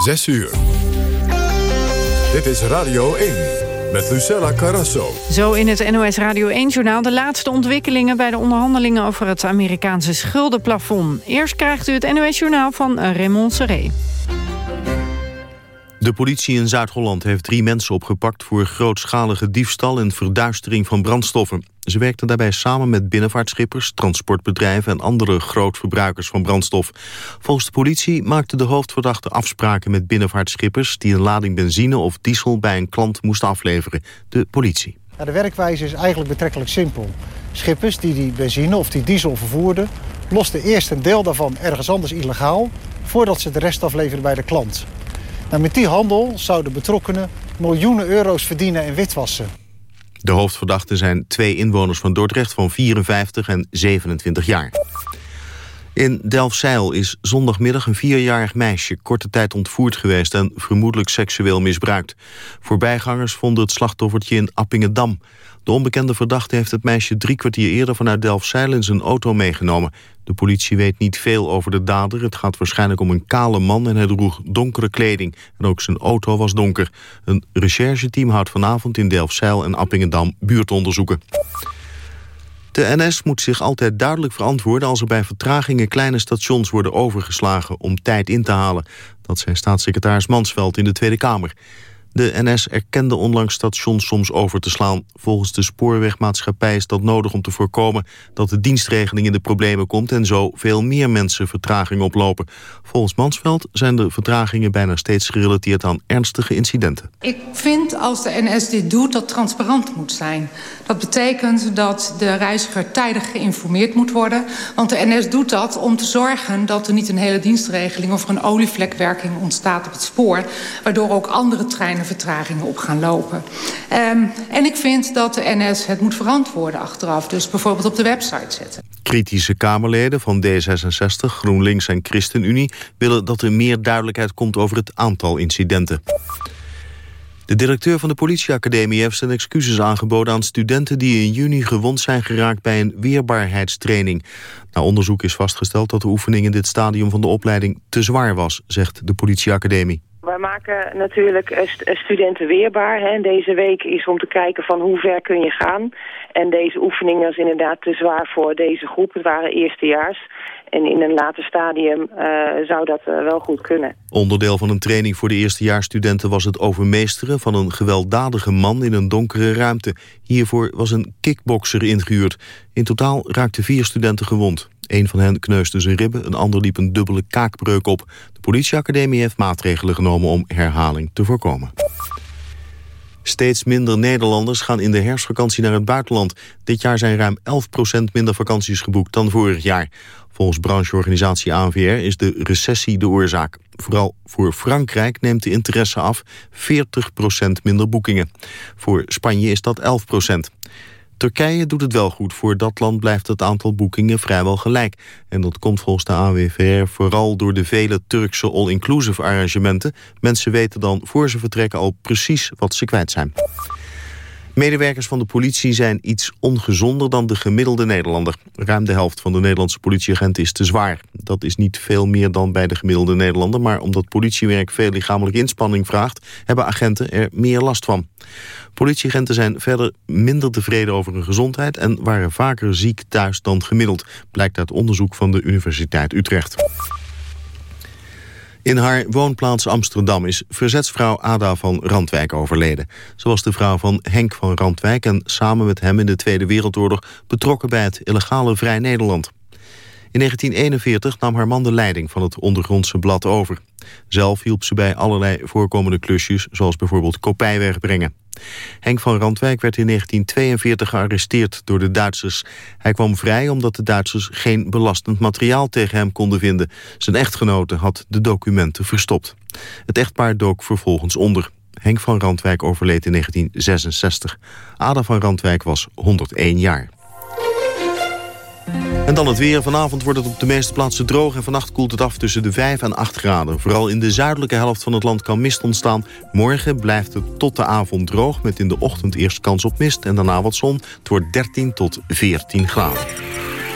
6 uur. Dit is Radio 1 met Lucella Carrasso. Zo in het NOS Radio 1-journaal de laatste ontwikkelingen... bij de onderhandelingen over het Amerikaanse schuldenplafond. Eerst krijgt u het NOS-journaal van Raymond Serré. De politie in Zuid-Holland heeft drie mensen opgepakt... voor grootschalige diefstal en verduistering van brandstoffen. Ze werkten daarbij samen met binnenvaartschippers, transportbedrijven... en andere grootverbruikers van brandstof. Volgens de politie maakten de hoofdverdachte afspraken met binnenvaartschippers... die een lading benzine of diesel bij een klant moesten afleveren. De politie. de werkwijze is eigenlijk betrekkelijk simpel. Schippers die die benzine of die diesel vervoerden... losten eerst een deel daarvan ergens anders illegaal... voordat ze de rest afleverden bij de klant. Nou, met die handel zouden betrokkenen miljoenen euro's verdienen in witwassen. De hoofdverdachten zijn twee inwoners van Dordrecht van 54 en 27 jaar. In Delfzijl is zondagmiddag een vierjarig meisje korte tijd ontvoerd geweest en vermoedelijk seksueel misbruikt. Voorbijgangers vonden het slachtoffertje in Appingedam. De onbekende verdachte heeft het meisje drie kwartier eerder vanuit Delfzijl in zijn auto meegenomen. De politie weet niet veel over de dader. Het gaat waarschijnlijk om een kale man en hij droeg donkere kleding. En ook zijn auto was donker. Een rechercheteam houdt vanavond in Delfzijl en Appingedam buurtonderzoeken. De NS moet zich altijd duidelijk verantwoorden als er bij vertragingen kleine stations worden overgeslagen om tijd in te halen. Dat zei staatssecretaris Mansveld in de Tweede Kamer. De NS erkende onlangs stations soms over te slaan. Volgens de spoorwegmaatschappij is dat nodig om te voorkomen... dat de dienstregeling in de problemen komt... en zo veel meer mensen vertraging oplopen. Volgens Mansveld zijn de vertragingen bijna steeds gerelateerd aan ernstige incidenten. Ik vind als de NS dit doet dat transparant moet zijn. Dat betekent dat de reiziger tijdig geïnformeerd moet worden. Want de NS doet dat om te zorgen dat er niet een hele dienstregeling... of een olievlekwerking ontstaat op het spoor... waardoor ook andere treinen vertragingen op gaan lopen. Um, en ik vind dat de NS het moet verantwoorden achteraf. Dus bijvoorbeeld op de website zetten. Kritische Kamerleden van D66, GroenLinks en ChristenUnie... willen dat er meer duidelijkheid komt over het aantal incidenten. De directeur van de politieacademie heeft zijn excuses aangeboden aan studenten die in juni gewond zijn geraakt bij een weerbaarheidstraining. Na onderzoek is vastgesteld dat de oefening in dit stadium van de opleiding te zwaar was, zegt de politieacademie. Wij maken natuurlijk studenten weerbaar. Hè. Deze week is om te kijken van hoe ver kun je gaan. En deze oefening was inderdaad te zwaar voor deze groep. Het waren eerstejaars. En in een later stadium uh, zou dat wel goed kunnen. Onderdeel van een training voor de eerstejaarsstudenten was het overmeesteren van een gewelddadige man in een donkere ruimte. Hiervoor was een kickbokser ingehuurd. In totaal raakten vier studenten gewond. Een van hen kneusde zijn ribben, een ander liep een dubbele kaakbreuk op. De politieacademie heeft maatregelen genomen om herhaling te voorkomen. Steeds minder Nederlanders gaan in de herfstvakantie naar het buitenland. Dit jaar zijn ruim 11% minder vakanties geboekt dan vorig jaar. Volgens brancheorganisatie ANVR is de recessie de oorzaak. Vooral voor Frankrijk neemt de interesse af 40% minder boekingen. Voor Spanje is dat 11 Turkije doet het wel goed. Voor dat land blijft het aantal boekingen vrijwel gelijk. En dat komt volgens de AWVR vooral door de vele Turkse all-inclusive arrangementen. Mensen weten dan voor ze vertrekken al precies wat ze kwijt zijn. Medewerkers van de politie zijn iets ongezonder dan de gemiddelde Nederlander. Ruim de helft van de Nederlandse politieagenten is te zwaar. Dat is niet veel meer dan bij de gemiddelde Nederlander... maar omdat politiewerk veel lichamelijke inspanning vraagt... hebben agenten er meer last van. Politieagenten zijn verder minder tevreden over hun gezondheid... en waren vaker ziek thuis dan gemiddeld... blijkt uit onderzoek van de Universiteit Utrecht. In haar woonplaats Amsterdam is verzetsvrouw Ada van Randwijk overleden. Ze was de vrouw van Henk van Randwijk... en samen met hem in de Tweede Wereldoorlog betrokken bij het illegale Vrij Nederland. In 1941 nam haar man de leiding van het ondergrondse blad over. Zelf hielp ze bij allerlei voorkomende klusjes... zoals bijvoorbeeld kopij wegbrengen. Henk van Randwijk werd in 1942 gearresteerd door de Duitsers. Hij kwam vrij omdat de Duitsers geen belastend materiaal tegen hem konden vinden. Zijn echtgenote had de documenten verstopt. Het echtpaar dook vervolgens onder. Henk van Randwijk overleed in 1966. Ada van Randwijk was 101 jaar. En dan het weer. Vanavond wordt het op de meeste plaatsen droog... en vannacht koelt het af tussen de 5 en 8 graden. Vooral in de zuidelijke helft van het land kan mist ontstaan. Morgen blijft het tot de avond droog... met in de ochtend eerst kans op mist en daarna wat zon. Het wordt 13 tot 14 graden.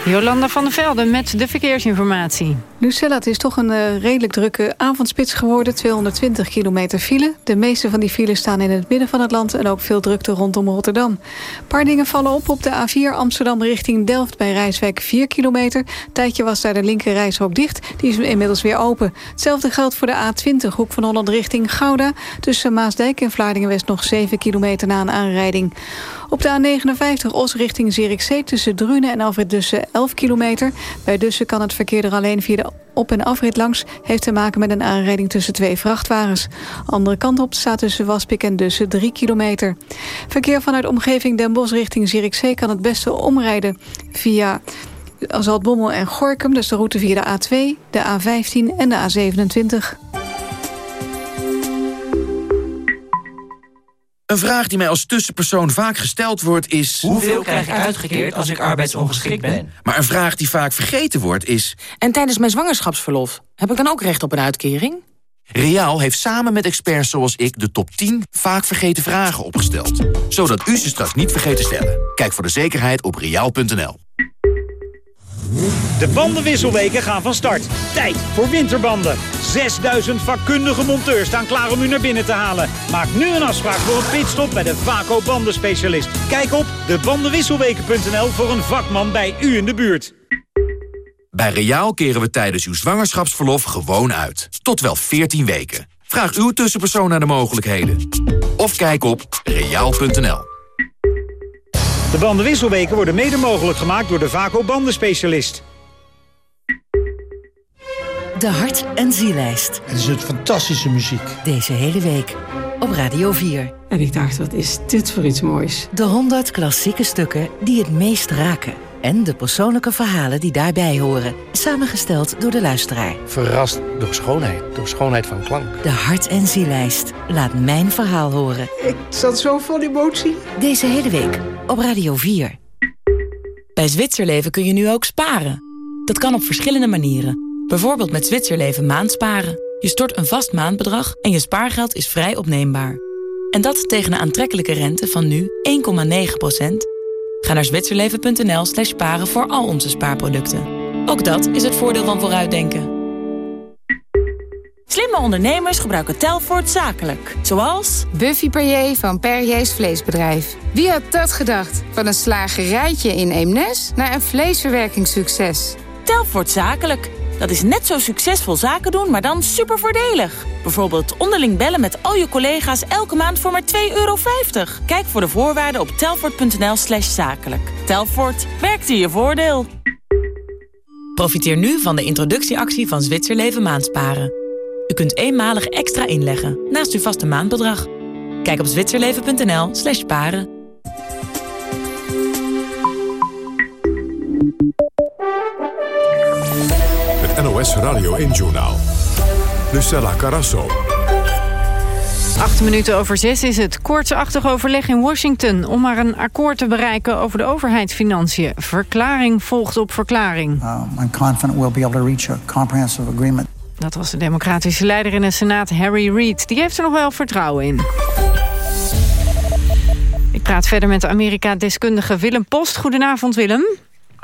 Jolanda van der Velden met de verkeersinformatie. Lucella, het is toch een uh, redelijk drukke avondspits geworden. 220 kilometer file. De meeste van die files staan in het midden van het land... en ook veel drukte rondom Rotterdam. Een paar dingen vallen op op de A4 Amsterdam richting Delft... bij Rijswijk 4 kilometer. Tijdje was daar de linker dicht. Die is inmiddels weer open. Hetzelfde geldt voor de A20 Hoek van Holland richting Gouda. Tussen Maasdijk en Vlaardingen-West nog 7 kilometer na een aanrijding. Op de A59 Os richting Zierikzee tussen Drunen en Alfred Dussen 11 kilometer. Bij Dussen kan het verkeer er alleen via de op- en afrit langs... heeft te maken met een aanrijding tussen twee vrachtwagens. Andere kant op staat tussen Waspik en Dussen 3 kilometer. Verkeer vanuit omgeving Den Bosch richting Zierikzee... kan het beste omrijden via Zaltbommel en Gorkum... dus de route via de A2, de A15 en de A27. Een vraag die mij als tussenpersoon vaak gesteld wordt is... Hoeveel krijg ik uitgekeerd als ik arbeidsongeschikt ben? Maar een vraag die vaak vergeten wordt is... En tijdens mijn zwangerschapsverlof, heb ik dan ook recht op een uitkering? Reaal heeft samen met experts zoals ik de top 10 vaak vergeten vragen opgesteld. Zodat u ze straks niet vergeet te stellen. Kijk voor de zekerheid op reaal.nl. De bandenwisselweken gaan van start. Tijd voor winterbanden. 6000 vakkundige monteurs staan klaar om u naar binnen te halen. Maak nu een afspraak voor een pitstop bij de Vaco bandenspecialist. Kijk op debandenwisselweken.nl voor een vakman bij u in de buurt. Bij Reaal keren we tijdens uw zwangerschapsverlof gewoon uit. Tot wel 14 weken. Vraag uw tussenpersoon naar de mogelijkheden. Of kijk op reaal.nl. De bandenwisselweken worden mede mogelijk gemaakt door de Vaco bandenspecialist. De Hart- en Zielijst. Het is het fantastische muziek. Deze hele week op Radio 4. En ik dacht, wat is dit voor iets moois? De 100 klassieke stukken die het meest raken. En de persoonlijke verhalen die daarbij horen. Samengesteld door de luisteraar. Verrast door schoonheid, door schoonheid van klank. De Hart- en Zielijst. Laat mijn verhaal horen. Ik zat zo vol emotie. Deze hele week op Radio 4. Bij Zwitserleven kun je nu ook sparen. Dat kan op verschillende manieren. Bijvoorbeeld met Zwitserleven maandsparen. Je stort een vast maandbedrag en je spaargeld is vrij opneembaar. En dat tegen een aantrekkelijke rente van nu 1,9% Ga naar zwitserleven.nl slash sparen voor al onze spaarproducten. Ook dat is het voordeel van vooruitdenken. Slimme ondernemers gebruiken Telfort zakelijk. Zoals... Buffy Perrier van Perriers Vleesbedrijf. Wie had dat gedacht? Van een slagerijtje in Eemnes naar een vleesverwerkingssucces. Telfort zakelijk. Dat is net zo succesvol zaken doen, maar dan super voordelig. Bijvoorbeeld onderling bellen met al je collega's elke maand voor maar 2,50 euro. Kijk voor de voorwaarden op telfort.nl slash zakelijk. Telfort, werkt in je voordeel. Profiteer nu van de introductieactie van Zwitserleven Maandsparen. U kunt eenmalig extra inleggen naast uw vaste maandbedrag. Kijk op zwitserleven.nl slash paren. NOS Radio 1-journaal. Lucella Carasso. Acht minuten over zes is het koortsachtig overleg in Washington... om maar een akkoord te bereiken over de overheidsfinanciën. Verklaring volgt op verklaring. Uh, I'm confident we'll be able to reach a comprehensive agreement. Dat was de democratische leider in de Senaat, Harry Reid. Die heeft er nog wel vertrouwen in. Ik praat verder met de Amerika-deskundige Willem Post. Goedenavond, Willem.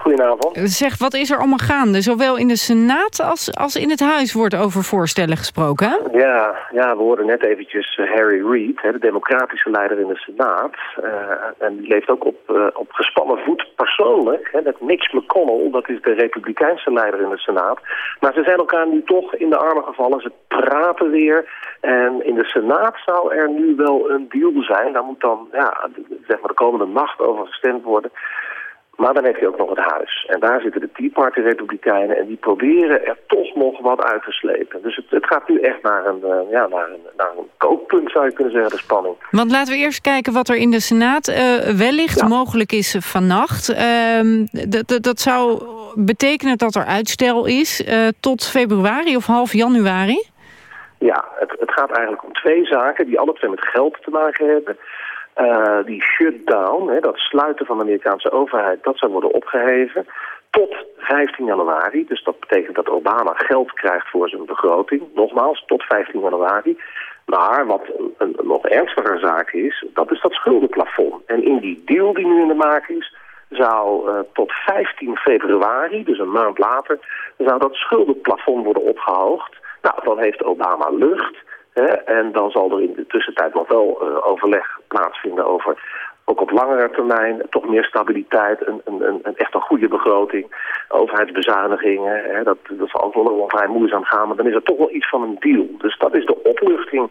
Goedenavond. Zeg, wat is er allemaal gaande? Zowel in de Senaat als, als in het Huis wordt over voorstellen gesproken, hè? Ja, ja, we hoorden net eventjes eh, Harry Reid, de democratische leider in de Senaat. Uh, en die leeft ook op, uh, op gespannen voet persoonlijk. Hè, met Mitch McConnell, dat is de republikeinse leider in de Senaat. Maar ze zijn elkaar nu toch in de armen gevallen. Ze praten weer. En in de Senaat zou er nu wel een deal zijn. Daar moet dan ja, zeg maar de komende nacht over gestemd worden. Maar dan heb je ook nog het huis. En daar zitten de Tea Party Republikeinen en die proberen er toch nog wat uit te slepen. Dus het, het gaat nu echt naar een, uh, ja, naar, een, naar een kookpunt, zou je kunnen zeggen, de spanning. Want laten we eerst kijken wat er in de Senaat uh, wellicht ja. mogelijk is vannacht. Uh, dat zou betekenen dat er uitstel is uh, tot februari of half januari? Ja, het, het gaat eigenlijk om twee zaken die alle twee met geld te maken hebben. Uh, die shutdown, hè, dat sluiten van de Amerikaanse overheid, dat zou worden opgeheven tot 15 januari. Dus dat betekent dat Obama geld krijgt voor zijn begroting. Nogmaals, tot 15 januari. Maar wat een, nog ernstiger zaak is, dat is dat schuldenplafond. En in die deal die nu in de maak is, zou uh, tot 15 februari, dus een maand later, zou dat schuldenplafond worden opgehoogd. Nou, dan heeft Obama lucht. En dan zal er in de tussentijd nog wel uh, overleg plaatsvinden over ook op langere termijn toch meer stabiliteit, een, een, een, echt een goede begroting, overheidsbezuinigingen. Hè, dat, dat zal ook wel vrij moeizaam gaan, maar dan is er toch wel iets van een deal. Dus dat is de opluchting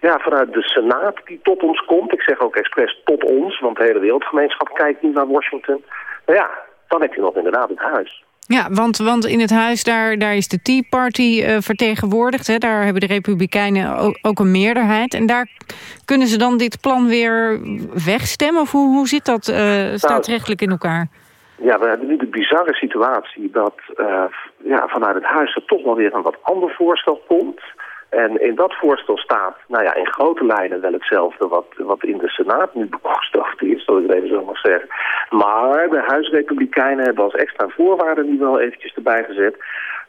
ja, vanuit de Senaat die tot ons komt. Ik zeg ook expres tot ons, want de hele wereldgemeenschap kijkt nu naar Washington. Nou ja, dan heb je nog inderdaad het huis. Ja, want, want in het huis daar, daar is de Tea Party uh, vertegenwoordigd. Hè. Daar hebben de Republikeinen ook, ook, een meerderheid. En daar kunnen ze dan dit plan weer wegstemmen? Of hoe, hoe zit dat uh, staatsrechtelijk in elkaar? Ja, we hebben nu de bizarre situatie dat uh, ja, vanuit het huis er toch wel weer een wat ander voorstel komt. En in dat voorstel staat, nou ja, in grote lijnen wel hetzelfde wat, wat in de Senaat nu bekostigd is, zoals ik het even zo mag zeggen. Maar de huisrepublikeinen hebben als extra voorwaarden nu wel eventjes erbij gezet.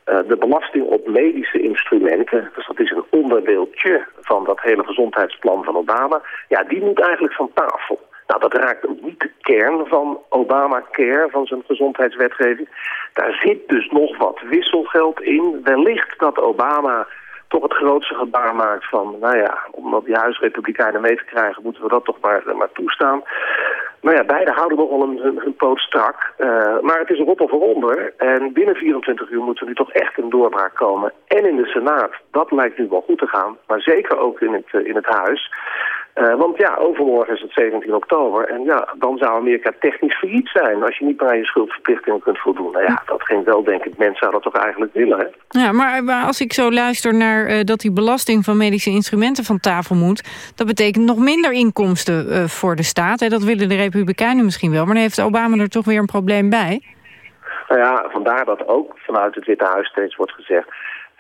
Uh, de belasting op medische instrumenten, dus dat is een onderdeeltje van dat hele gezondheidsplan van Obama, ja, die moet eigenlijk van tafel. Nou, dat raakt niet de kern van Obamacare, van zijn gezondheidswetgeving. Daar zit dus nog wat wisselgeld in. Wellicht dat Obama toch het grootste gebaar maakt van... nou ja, om die huisrepublikeinen mee te krijgen... moeten we dat toch maar, maar toestaan. Nou ja, beide houden nog wel een, poot strak. Uh, maar het is een roppel voor onder. En binnen 24 uur moeten we nu toch echt een doorbraak komen. En in de Senaat, dat lijkt nu wel goed te gaan. Maar zeker ook in het, uh, in het huis. Uh, want ja, overmorgen is het 17 oktober. En ja, dan zou Amerika technisch failliet zijn... als je niet meer aan je schuldverplichtingen kunt voldoen. Nou ja, dat geen weldenkend mens zou dat toch eigenlijk willen, hè? Ja, maar, maar als ik zo luister naar uh, dat die belasting van medische instrumenten van tafel moet... dat betekent nog minder inkomsten uh, voor de staat. Hè? Dat willen de Republikeinen misschien wel. Maar dan heeft Obama er toch weer een probleem bij. Nou ja, vandaar dat ook vanuit het Witte Huis steeds wordt gezegd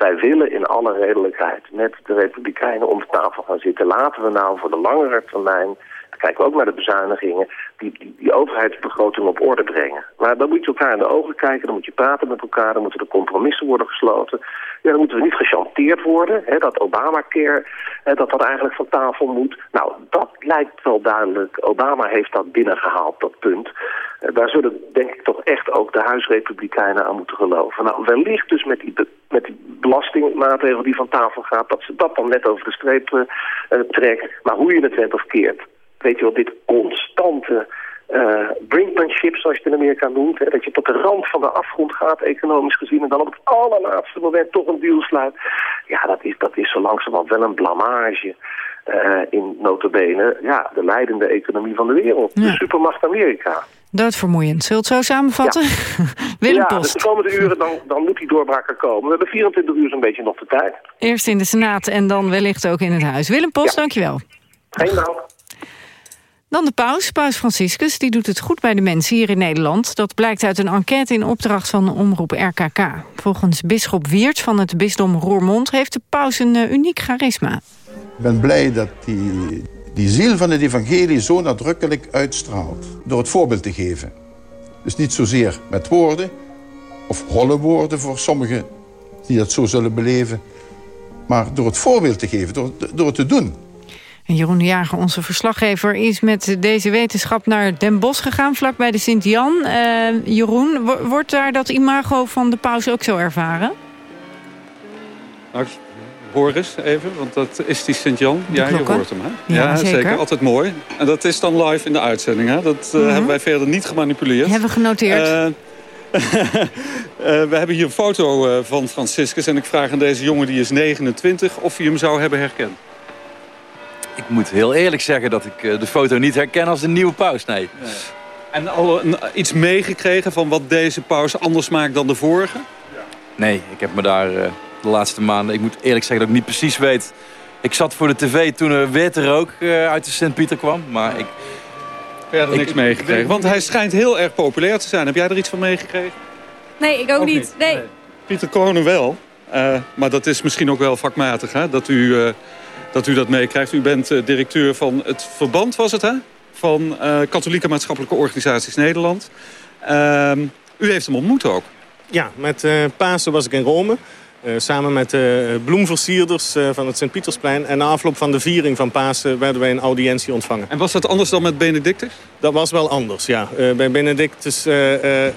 wij willen in alle redelijkheid met de Republikeinen om de tafel gaan zitten. Laten we nou voor de langere termijn, kijken we ook naar de bezuinigingen, die, die, die overheidsbegroting op orde brengen. Maar dan moet je elkaar in de ogen kijken, dan moet je praten met elkaar, dan moeten er compromissen worden gesloten. Ja, dan moeten we niet gechanteerd worden, hè, dat Obamacare, hè, dat dat eigenlijk van tafel moet. Nou, dat lijkt wel duidelijk. Obama heeft dat binnengehaald, dat punt. Uh, daar zullen denk ik toch echt ook de huisrepublikeinen aan moeten geloven. Nou, wellicht dus met die, met die belastingmaatregel die van tafel gaat, dat ze dat dan net over de streep uh, trekt. Maar hoe je het went of keert, weet je wel, dit constante uh, brinkmanship, zoals je het in Amerika noemt. Hè, dat je tot de rand van de afgrond gaat, economisch gezien... en dan op het allerlaatste moment toch een deal sluit. Ja, dat is, dat is zo langzamerhand wel een blamage... Uh, in notabene, ja, de leidende economie van de wereld. Ja. De supermacht Amerika. Doodvermoeiend. Zult het zo samenvatten? Ja. Willem ja, Post. Dus de komende uren dan, dan moet die doorbraak er komen. We hebben 24 uur zo'n beetje nog de tijd. Eerst in de Senaat en dan wellicht ook in het huis. Willem Post, ja. dankjewel. Geen dank. Dan de paus, paus Franciscus, die doet het goed bij de mensen hier in Nederland. Dat blijkt uit een enquête in opdracht van de omroep RKK. Volgens bisschop Wiert van het bisdom Roermond... heeft de paus een uh, uniek charisma. Ik ben blij dat die, die ziel van het evangelie zo nadrukkelijk uitstraalt. Door het voorbeeld te geven. Dus niet zozeer met woorden, of holle woorden voor sommigen die dat zo zullen beleven... maar door het voorbeeld te geven, door, door het te doen... En Jeroen de Jager, onze verslaggever, is met deze wetenschap naar Den Bosch gegaan, vlakbij de Sint-Jan. Uh, Jeroen, wordt daar dat imago van de paus ook zo ervaren? Nou, hoor eens even, want dat is die Sint-Jan. Ja, je hoort hem, hè? Ja, ja zeker. zeker. Altijd mooi. En dat is dan live in de uitzending, hè? Dat uh, mm -hmm. hebben wij verder niet gemanipuleerd. Hebben we genoteerd. Uh, uh, we hebben hier een foto van Franciscus. En ik vraag aan deze jongen, die is 29, of hij hem zou hebben herkend. Ik moet heel eerlijk zeggen dat ik uh, de foto niet herken als een nieuwe paus, nee. nee. En al een, iets meegekregen van wat deze paus anders maakt dan de vorige? Ja. Nee, ik heb me daar uh, de laatste maanden... Ik moet eerlijk zeggen dat ik niet precies weet... Ik zat voor de tv toen er witte rook uh, uit de Sint-Pieter kwam, maar ik... Verder niks meegekregen, want hij schijnt heel erg populair te zijn. Heb jij er iets van meegekregen? Nee, ik ook, ook niet. niet. Nee. nee. Pieter Konen wel, maar dat is misschien ook wel vakmatig, hè? Dat u dat u dat meekrijgt. U bent uh, directeur van het verband, was het hè? Van uh, Katholieke Maatschappelijke Organisaties Nederland. Uh, u heeft hem ontmoet ook. Ja, met uh, Pasen was ik in Rome. samen met de bloemversierders van het Sint-Pietersplein. En na afloop van de viering van Pasen werden wij een audiëntie ontvangen. En was dat anders dan met Benedictus? Dat was wel anders, ja. bij Benedictus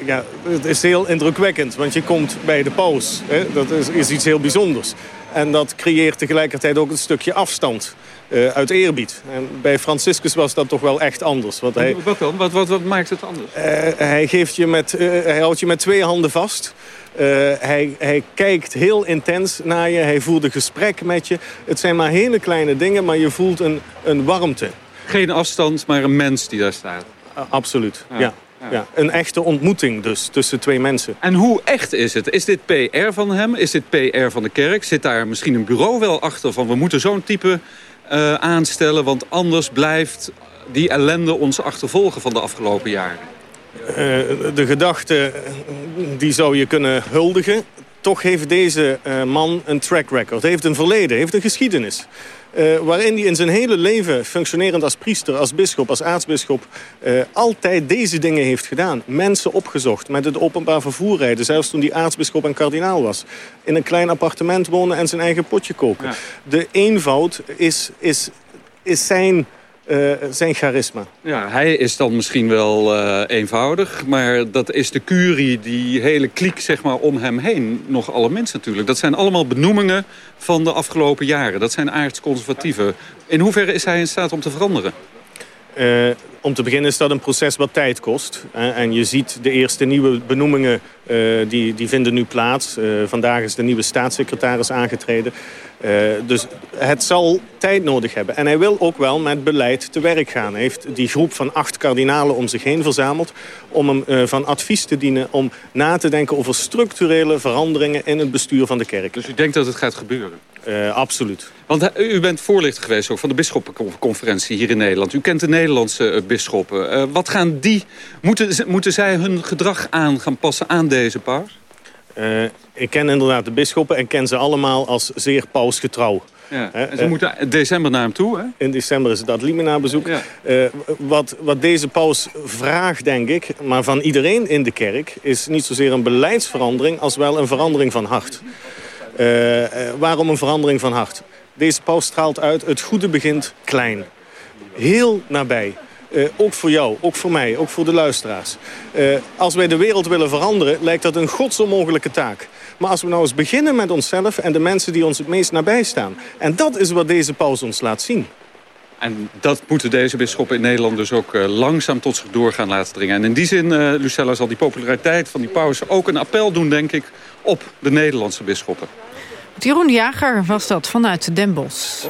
ja, het is heel indrukwekkend. Want je komt bij de paus. Hè? Dat is, is iets heel bijzonders. En dat creëert tegelijkertijd ook een stukje afstand. Uh, uit eerbied. En bij Franciscus was dat toch wel echt anders. Want hij, wat dan? Wat, wat, wat maakt het anders? Uh, hij, geeft je met, uh, hij houdt je met twee handen vast. hij, hij kijkt heel intens naar je. Hij voelt een gesprek met je. Het zijn maar hele kleine dingen, maar je voelt een, een warmte. Geen afstand, maar een mens die daar staat. absoluut, ja. Ja. Een echte ontmoeting dus tussen twee mensen. En hoe echt is het? Is dit PR van hem? Is dit PR van de kerk? Zit daar misschien een bureau wel achter van we moeten zo'n type uh, aanstellen... want anders blijft die ellende ons achtervolgen van de afgelopen jaren? Uh, de gedachte, die zou je kunnen huldigen. Toch heeft deze uh, man een track record, heeft een verleden, heeft een geschiedenis. Uh, waarin hij in zijn hele leven, functionerend als priester, als bischop, als aartsbisschop... Uh, altijd deze dingen heeft gedaan. Mensen opgezocht, met het openbaar vervoer rijden. Zelfs toen hij aartsbisschop en kardinaal was. In een klein appartement wonen en zijn eigen potje koken. De eenvoud is, is, is zijn uh, zijn charisma. Ja, hij is dan misschien wel uh, eenvoudig, maar dat is de curie, die hele kliek zeg maar, om hem heen, nog alle mensen natuurlijk. Dat zijn allemaal benoemingen van de afgelopen jaren. Dat zijn aardsconservatieven. In hoeverre is hij in staat om te veranderen? Uh, om te beginnen is dat een proces wat tijd kost. en je ziet de eerste nieuwe benoemingen, die, die vinden nu plaats. Vandaag is de nieuwe staatssecretaris aangetreden. Dus het zal tijd nodig hebben. En hij wil ook wel met beleid te werk gaan. Hij heeft die groep van acht kardinalen om zich heen verzameld... om hem van advies te dienen, om na te denken over structurele veranderingen... in het bestuur van de kerk. Dus u denkt dat het gaat gebeuren? Uh, absoluut. Want u bent voorlichter geweest ook van de bisschoppenconferentie hier in Nederland. U kent de Nederlandse uh, bisschoppen. Uh, wat gaan die, moeten, moeten zij hun gedrag aan gaan passen aan deze paus? Ik ken inderdaad de bisschoppen en ken ze allemaal als zeer pausgetrouw. Ja. En ze moeten in december naar hem toe, hè? In december is het dat Limina-bezoek. Ja. wat, wat deze paus vraagt, denk ik, maar van iedereen in de kerk... is niet zozeer een beleidsverandering als wel een verandering van hart. Uh, waarom een verandering van hart? Deze paus straalt uit, het goede begint klein. Heel nabij. Uh, ook voor jou, ook voor mij, ook voor de luisteraars. als wij de wereld willen veranderen, lijkt dat een godsonmogelijke taak. Maar als we nou eens beginnen met onszelf en de mensen die ons het meest nabij staan. En dat is wat deze paus ons laat zien. En dat moeten deze bisschoppen in Nederland dus ook uh, langzaam tot zich door gaan laten dringen. En in die zin, uh, Lucella, zal die populariteit van die paus ook een appel doen, denk ik, op de Nederlandse bisschoppen. Jeroen Jager was dat vanuit Den Bosch.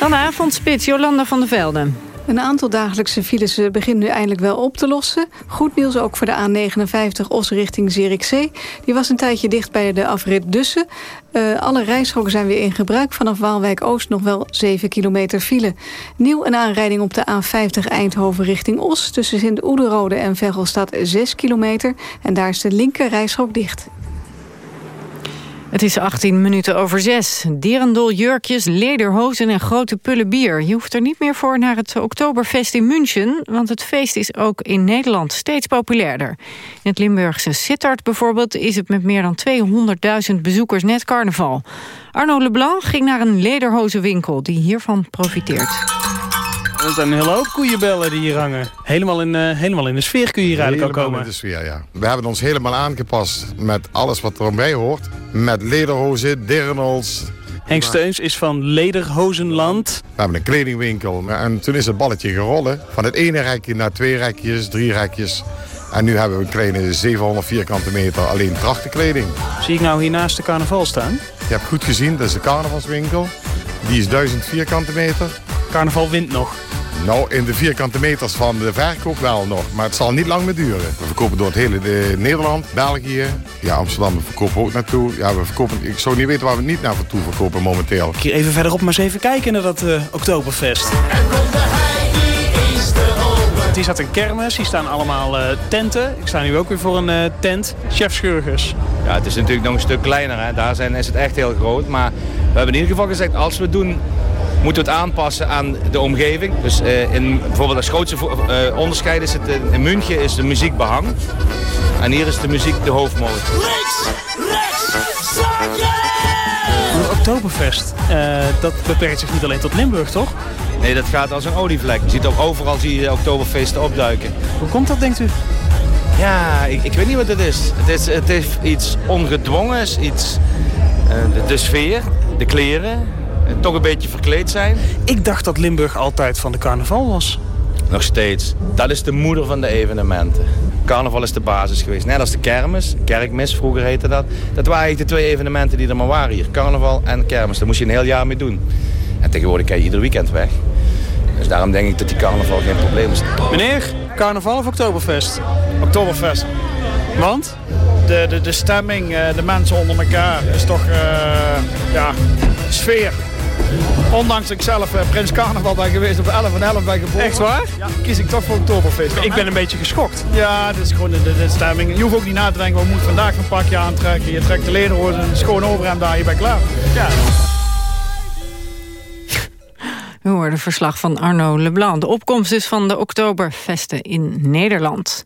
Dan de avondspits, Jolanda van der Velde. Een aantal dagelijkse files eh, begint nu eindelijk wel op te lossen. Goed nieuws ook voor de A59 Os richting Zierikzee. Die was een tijdje dicht bij de afrit Dussen. Uh, alle rijstroken zijn weer in gebruik. Vanaf Waalwijk Oost nog wel 7 kilometer file. Nieuw een aanrijding op de A50 Eindhoven richting Os. Tussen Sint-Oederode en Veghel staat 6 kilometer. En daar is de linker rijstrook dicht. Het is 18 minuten over 6. Dierendol, jurkjes, lederhozen en grote pullen bier. Je hoeft er niet meer voor naar het Oktoberfest in München... want het feest is ook in Nederland steeds populairder. In het Limburgse Sittard bijvoorbeeld... is het met meer dan 200.000 bezoekers net carnaval. Arno Leblanc ging naar een lederhozenwinkel die hiervan profiteert. Er zijn een hele hoop koeienbellen die hier hangen. Helemaal in, uh, helemaal in de sfeer kun je hier eigenlijk helemaal al komen. in de sfeer, ja. We hebben ons helemaal aangepast met alles wat erbij hoort. Met lederhozen, dirndls. Henk Steuns is van Lederhozenland. We hebben een kledingwinkel. En toen is het balletje gerollen. Van het ene rekje naar twee rekjes, drie rekjes. En nu hebben we een kleine 700 vierkante meter alleen trachtenkleding. Zie ik nou hier naast de carnaval staan? Je hebt goed gezien, dat is de carnavalswinkel. Die is 1000 vierkante meter. Carnaval wint nog. Nou, in de vierkante meters van de verkoop wel nog. Maar het zal niet lang meer duren. We verkopen door het hele de Nederland, België. Ja, Amsterdam we verkopen ook naartoe. Ja, we verkopen, ik zou niet weten waar we niet naar toe verkopen momenteel. Hier even verderop maar eens even kijken naar dat uh, Oktoberfest. Hier staat een kermis, hier staan allemaal uh, tenten. Ik sta nu ook weer voor een uh, tent. Chef Schurgers. Ja, het is natuurlijk nog een stuk kleiner. Hè. Daar zijn, is het echt heel groot. Maar we hebben in ieder geval gezegd, als we het doen moeten we het aanpassen aan de omgeving. Dus uh, in, bijvoorbeeld als grootste uh, onderscheid is het in München is de muziek behang. En hier is de muziek de hoofdmoot. Rechts. Het Oktoberfest, uh, dat beperkt zich niet alleen tot Limburg, toch? Nee, dat gaat als een olievlek. Je ziet ook overal zie je Oktoberfeesten opduiken. Hoe komt dat, denkt u? Ja, ik, ik weet niet wat het is. Het is, het is iets ongedwongens, iets... Uh, de, de sfeer, de kleren, toch een beetje verkleed zijn. Ik dacht dat Limburg altijd van de carnaval was. Nog steeds. Dat is de moeder van de evenementen. Carnaval is de basis geweest. Net als de kermis, kerkmis vroeger heette dat. Dat waren eigenlijk de twee evenementen die er maar waren hier. Carnaval en kermis. Daar moest je een heel jaar mee doen. En tegenwoordig kan je ieder weekend weg. Dus daarom denk ik dat die carnaval geen probleem is. Meneer, carnaval of Oktoberfest? Oktoberfest. Want? De, de, de stemming, eh, de mensen onder elkaar is toch, uh, ja, sfeer. Ondanks dat ik zelf uh, Prins Carnaval ben geweest op 11 en 11 ben geboren. Echt waar? Ja, kies ik toch voor Oktoberfeest. Ik ben een beetje geschokt. Ja, dit is gewoon de, de, stemming. Je hoeft ook niet na te denken, we moeten vandaag een pakje aantrekken. Je trekt de lederhoos en een schoon overhemd daar, je bent klaar. Ja. We hoorden verslag van Arno Leblanc. De opkomst is van de Oktoberfesten in Nederland.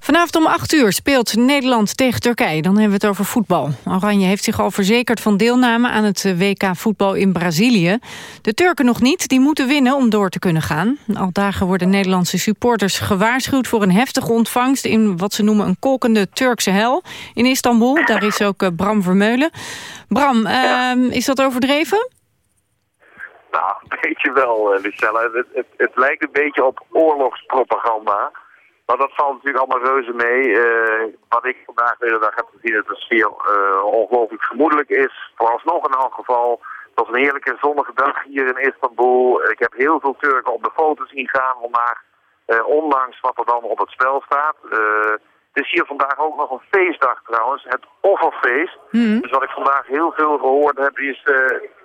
Vanavond om 8 uur speelt Nederland tegen Turkije. Dan hebben we het over voetbal. Oranje heeft zich al verzekerd van deelname aan het WK voetbal in Brazilië. De Turken nog niet, die moeten winnen om door te kunnen gaan. Al dagen worden Nederlandse supporters gewaarschuwd voor een heftige ontvangst... in wat ze noemen een kolkende Turkse hel in Istanbul. Daar is ook eh, Bram Vermeulen. Bram, uh, is dat overdreven? Nou, een beetje wel, uh, Lucella. Het, het lijkt een beetje op oorlogspropaganda... Maar dat valt natuurlijk allemaal reuze mee. Uh, wat ik vandaag de hele dag heb gezien, dat de sfeer uh, ongelooflijk gemoedelijk is. Vooralsnog in elk geval. Het was een heerlijke zonnige dag hier in Istanbul. Ik heb heel veel Turken op de foto's zien gaan vandaag. Uh, ondanks wat er dan op het spel staat. Het is hier vandaag ook nog een feestdag trouwens, het offerfeest. Mhm. Dus wat ik vandaag heel veel gehoord heb is uh,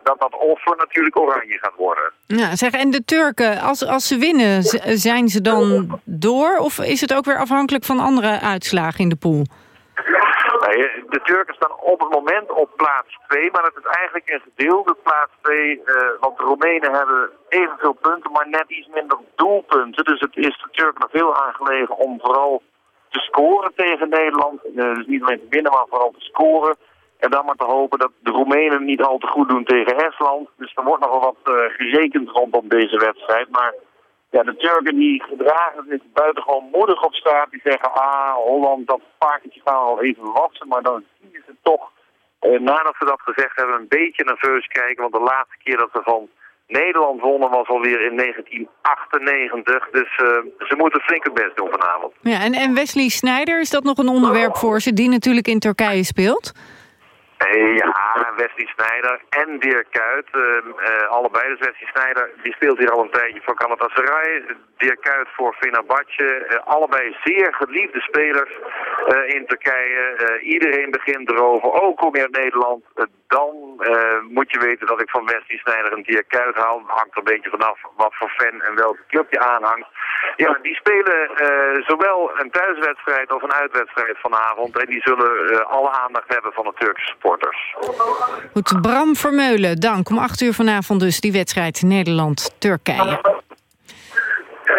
dat dat offer natuurlijk oranje gaat worden. Ja, zeg, en de Turken, als, als ze winnen, zijn ze dan door? Of is het ook weer afhankelijk van andere uitslagen in de pool? Nee, de Turken staan op het moment op plaats 2, maar het is eigenlijk een gedeelde plaats 2. Uh, want de Roemenen hebben evenveel punten, maar net iets minder doelpunten. Dus het is de Turken nog veel aangelegen om vooral te scoren tegen Nederland. Uh, dus niet alleen te winnen, maar vooral te scoren. En dan maar te hopen dat de Roemenen niet al te goed doen tegen Estland. Dus er wordt nogal wat uh, gerekend rondom deze wedstrijd. Maar ja, de Turken die gedragen zich buitengewoon moedig op straat. Die zeggen, ah, Holland, dat paardje gaan al even wassen. Maar dan zien ze toch, uh, nadat ze dat gezegd hebben, een beetje nerveus kijken. Want de laatste keer dat ze van Nederland wonnen was alweer in 1998. Dus uh, ze moeten flink het best doen vanavond. Ja, en, en Wesley Sneijder, is dat nog een onderwerp voor ze die natuurlijk in Turkije speelt? Uh, ja, Wesley Sneijder en Dirk Kuyt. Uh, uh, allebei. Dus Wesley Sneijder die speelt hier al een tijdje voor Galatasaray. Dirk Kuyt voor Fenerbahce. allebei zeer geliefde spelers in Turkije. iedereen begint erover. Ook kom je uit Nederland. Dan moet je weten dat ik van Wesley Sneijder en Dirk Kuyt haal. Hangt er een beetje vanaf wat voor fan en welke club je aanhangt. Ja, die spelen zowel een thuiswedstrijd als een uitwedstrijd vanavond. En die zullen alle aandacht hebben van de Turkse sport. Goed, Bram Vermeulen, dank. Om 8 uur vanavond dus die wedstrijd Nederland-Turkije.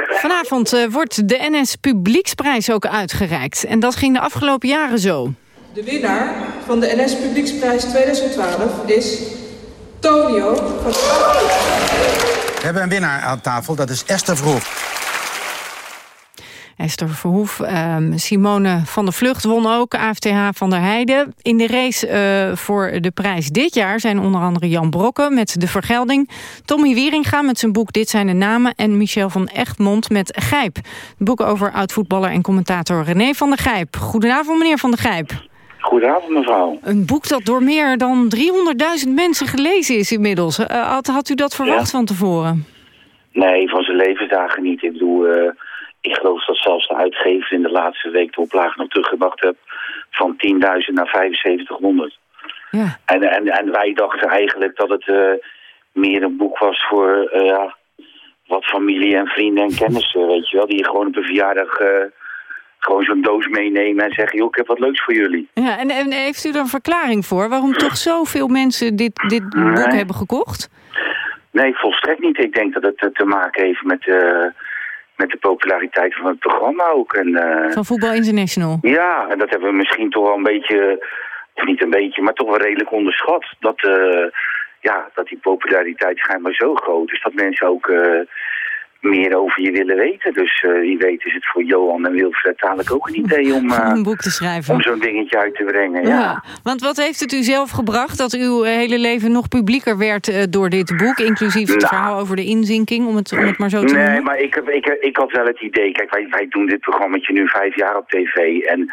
Vanavond wordt de NS Publieksprijs ook uitgereikt. En dat ging de afgelopen jaren zo. De winnaar van de NS Publieksprijs 2012 is Tonio van We hebben een winnaar aan tafel, dat is Esther Verhoef. Esther Verhoef, um, Simone van der Vlucht won ook, AFTH van der Heijden. In de race uh, voor de prijs dit jaar zijn onder andere Jan Brokken met De Vergelding... Tommy Wieringa met zijn boek Dit zijn de namen... en Michel van Echtmond met Gijp. Het boek over oud-voetballer en commentator René van der Gijp. Goedenavond, meneer van der Gijp. Goedenavond, mevrouw. Een boek dat door meer dan 300.000 mensen gelezen is inmiddels. Uh, had, had, u dat verwacht ja. van tevoren? Nee, van zijn levensdagen niet. Ik bedoel... Uh... Ik geloof dat zelfs de uitgever in de laatste week de oplage nog teruggebracht heb van 10.000 naar 7500. Ja. En, en, en wij dachten eigenlijk dat het uh, meer een boek was voor wat familie en vrienden en kennissen, weet je wel. Die gewoon op een verjaardag gewoon zo'n doos meenemen en zeggen, joh, ik heb wat leuks voor jullie. Ja, en, en heeft u er een verklaring voor waarom toch zoveel mensen dit, dit nee. boek hebben gekocht? Nee, volstrekt niet. Ik denk dat het te maken heeft met met de populariteit van het programma ook. En, uh, van Voetbal International? Ja, en dat hebben we misschien toch wel een beetje of niet een beetje, maar toch wel redelijk onderschat. Dat, eh, ja, dat die populariteit schijnbaar zo groot is dat mensen ook eh, meer over je willen weten. Dus uh, wie weet is het voor Johan en Wilfred dadelijk ook een idee om, uh, een boek te schrijven. om zo'n dingetje uit te brengen. Ja. ja. Want wat heeft het u zelf gebracht dat uw hele leven nog publieker werd uh, door dit boek, inclusief het nou, verhaal over de inzinking, om het, om het maar zo te nee, noemen? maar ik, ik, ik had wel het idee, kijk wij, wij doen dit programma nu vijf jaar op tv en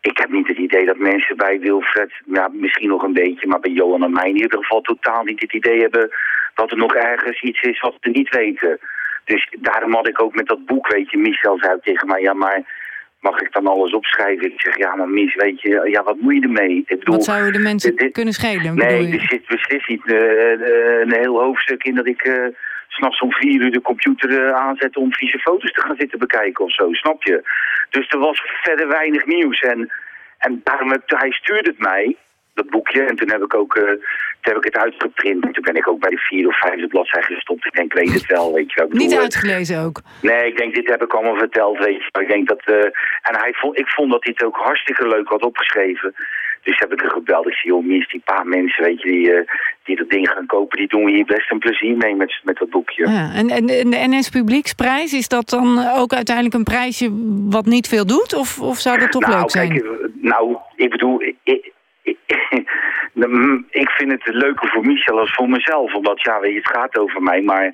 ik heb niet het idee dat mensen bij Wilfred, ja, misschien nog een beetje, maar bij Johan en mij in ieder geval totaal niet het idee hebben dat er nog ergens iets is wat we niet weten. Dus daarom had ik ook met dat boek, weet je, Michel zei tegen mij, ja maar mag ik dan alles opschrijven? Ik zeg, ja maar Mies, weet je, ja wat moet je ermee? Ik bedoel, wat zouden de mensen dit, kunnen schelen? Nee, er zit beslist niet uh, uh, een heel hoofdstuk in dat ik uh, s'nachts om vier uur de computer aanzet om vieze foto's te gaan zitten bekijken of zo, snap je? Dus er was verder weinig nieuws en, en daarom, heb, hij stuurde het mij, dat boekje, en toen heb ik ook... Toen heb ik het uitgeprint. En toen ben ik ook bij de vierde of vijfde bladzijde gestopt. Ik denk, weet het wel, weet je wel. Niet uitgelezen ook? Nee, ik denk, dit heb ik allemaal verteld, weet je Ik denk dat... Uh, en hij vond, ik vond dat hij het ook hartstikke leuk had opgeschreven. Dus heb ik er gebeld. Ik zie, joh, mis die paar mensen, weet je, die, uh, die dat ding gaan kopen. Die doen hier best een plezier mee met, met dat boekje. Ja, en, en de NS Publieksprijs, is dat dan ook uiteindelijk een prijsje wat niet veel doet? Of, of zou dat toch nou, leuk zijn? Kijk, nou, ik bedoel... Ik, ik vind het leuker voor Michel als voor mezelf. Omdat, ja, weet je, het gaat over mij. Maar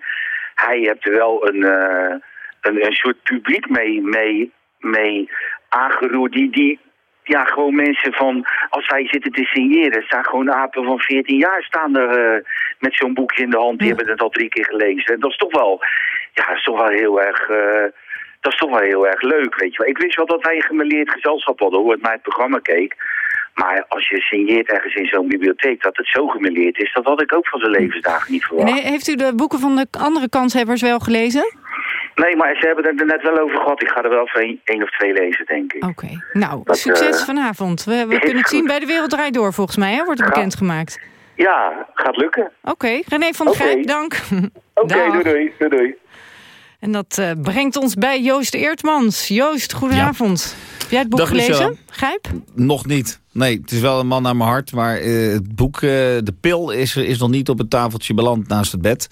hij heeft er wel een, uh, een, een, soort publiek mee, mee, mee aangeroerd. Die, die, ja, gewoon mensen van, als wij zitten te signeren, staan gewoon apen van 14 jaar staan er uh, met zo'n boekje in de hand. Die ja. hebben het al drie keer gelezen. En dat is toch wel, ja, dat is toch wel heel erg... Uh, dat is toch wel heel erg leuk, weet je wel. Ik wist wel dat wij een gemeleerd gezelschap hadden, hoe het naar het programma keek. Maar als je signeert ergens in zo'n bibliotheek dat het zo gemeleerd is... dat had ik ook van zijn levensdagen niet verwacht. Nee, heeft u de boeken van de andere kanshebbers wel gelezen? Nee, maar ze hebben het er net wel over gehad. Ik ga er wel één, één of twee lezen, denk ik. Oké. Okay. Nou, dat, succes uh, vanavond. We, we kunnen het zien bij De Wereld Draait Door, volgens mij. Hè? Wordt het bekendgemaakt. Ja, gaat lukken. Oké. Okay. René van der okay. Grijp, dank. Oké, okay, doei, doei, doei, doei. En dat uh, brengt ons bij Joost Eertmans. Joost, goedenavond. Ja. Heb jij het boek Dag, gelezen? Michel. Grijp? Nog niet. Nee, het is wel een man naar mijn hart. Maar uh, het boek, uh, de pil, is, is nog niet op het tafeltje beland naast het bed.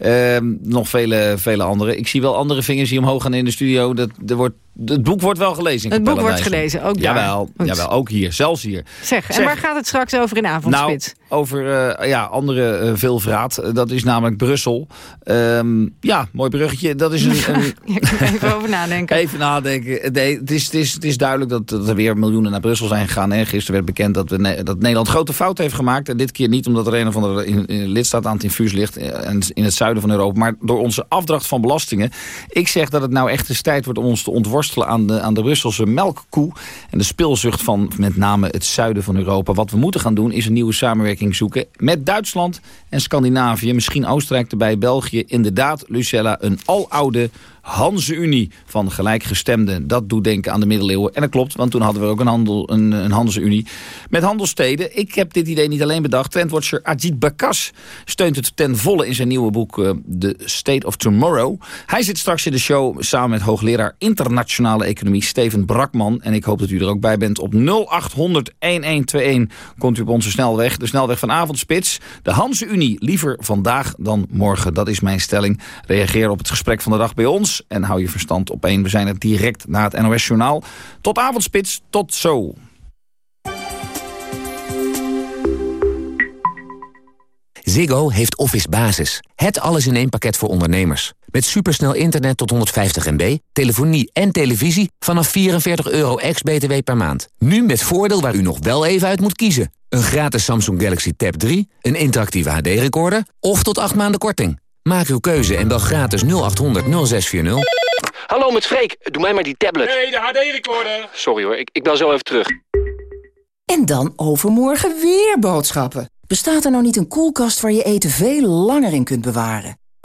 Uh, nog vele, vele andere. Ik zie wel andere vingers die omhoog gaan in de studio. Dat, er wordt, het boek wordt wel gelezen. Het boek wordt gelezen, ook daar. Jawel, jawel, ook hier. Zelfs hier. Zeg, zeg, en waar gaat het straks over in Avondspits? Nou, over uh, ja, andere veelvraat. dat is namelijk Brussel. Um, ja, mooi bruggetje. Dat is een... een... even over nadenken. Even nadenken. Nee, het, is, het, is, het is duidelijk dat, dat er weer miljoenen naar Brussel zijn gegaan. En gisteren werd bekend dat, we, dat Nederland grote fout heeft gemaakt. En dit keer niet omdat er een of andere lidstaat aan het infuus ligt. En in het zuiden van Europa. Maar door onze afdracht van belastingen. Ik zeg dat het nou echt eens tijd wordt om ons te ontworstelen aan de, aan de Brusselse melkkoe. En de speelzucht van met name het zuiden van Europa. Wat we moeten gaan doen is een nieuwe samenwerking zoeken met Duitsland en Scandinavië. Misschien Oostenrijk erbij, België. Inderdaad, Lucella, een aloude Hanse-Unie van gelijkgestemden. Dat doet denken aan de middeleeuwen. En dat klopt, want toen hadden we ook een, handel, een, een Hanse-Unie met handelsteden. Ik heb dit idee niet alleen bedacht. Trendwatcher Ajit Bakas steunt het ten volle in zijn nieuwe boek uh, The State of Tomorrow. Hij zit straks in de show samen met hoogleraar internationale economie Steven Brakman. En ik hoop dat u er ook bij bent. Op 0800 1121 komt u op onze snelweg. De snelweg van Avondspits. De Hanse-Unie liever vandaag dan morgen. Dat is mijn stelling. Reageer op het gesprek van de dag bij ons en hou je verstand op één. We zijn er direct na het NOS Journaal. Tot avondspits, tot zo. Ziggo heeft Office Basis. Het alles in één pakket voor ondernemers. Met supersnel internet tot 150 MB, telefonie en televisie vanaf 44 euro ex-BTW per maand. Nu met voordeel waar u nog wel even uit moet kiezen. Een gratis Samsung Galaxy Tab 3, een interactieve HD-recorder of tot 8 maanden korting. Maak uw keuze en bel gratis 0800 0640. Hallo, met Freek. Doe mij maar die tablet. Nee, de HD-recorder. Sorry hoor, ik, ik bel zo even terug. En dan overmorgen weer boodschappen. Bestaat er nou niet een koelkast waar je eten veel langer in kunt bewaren?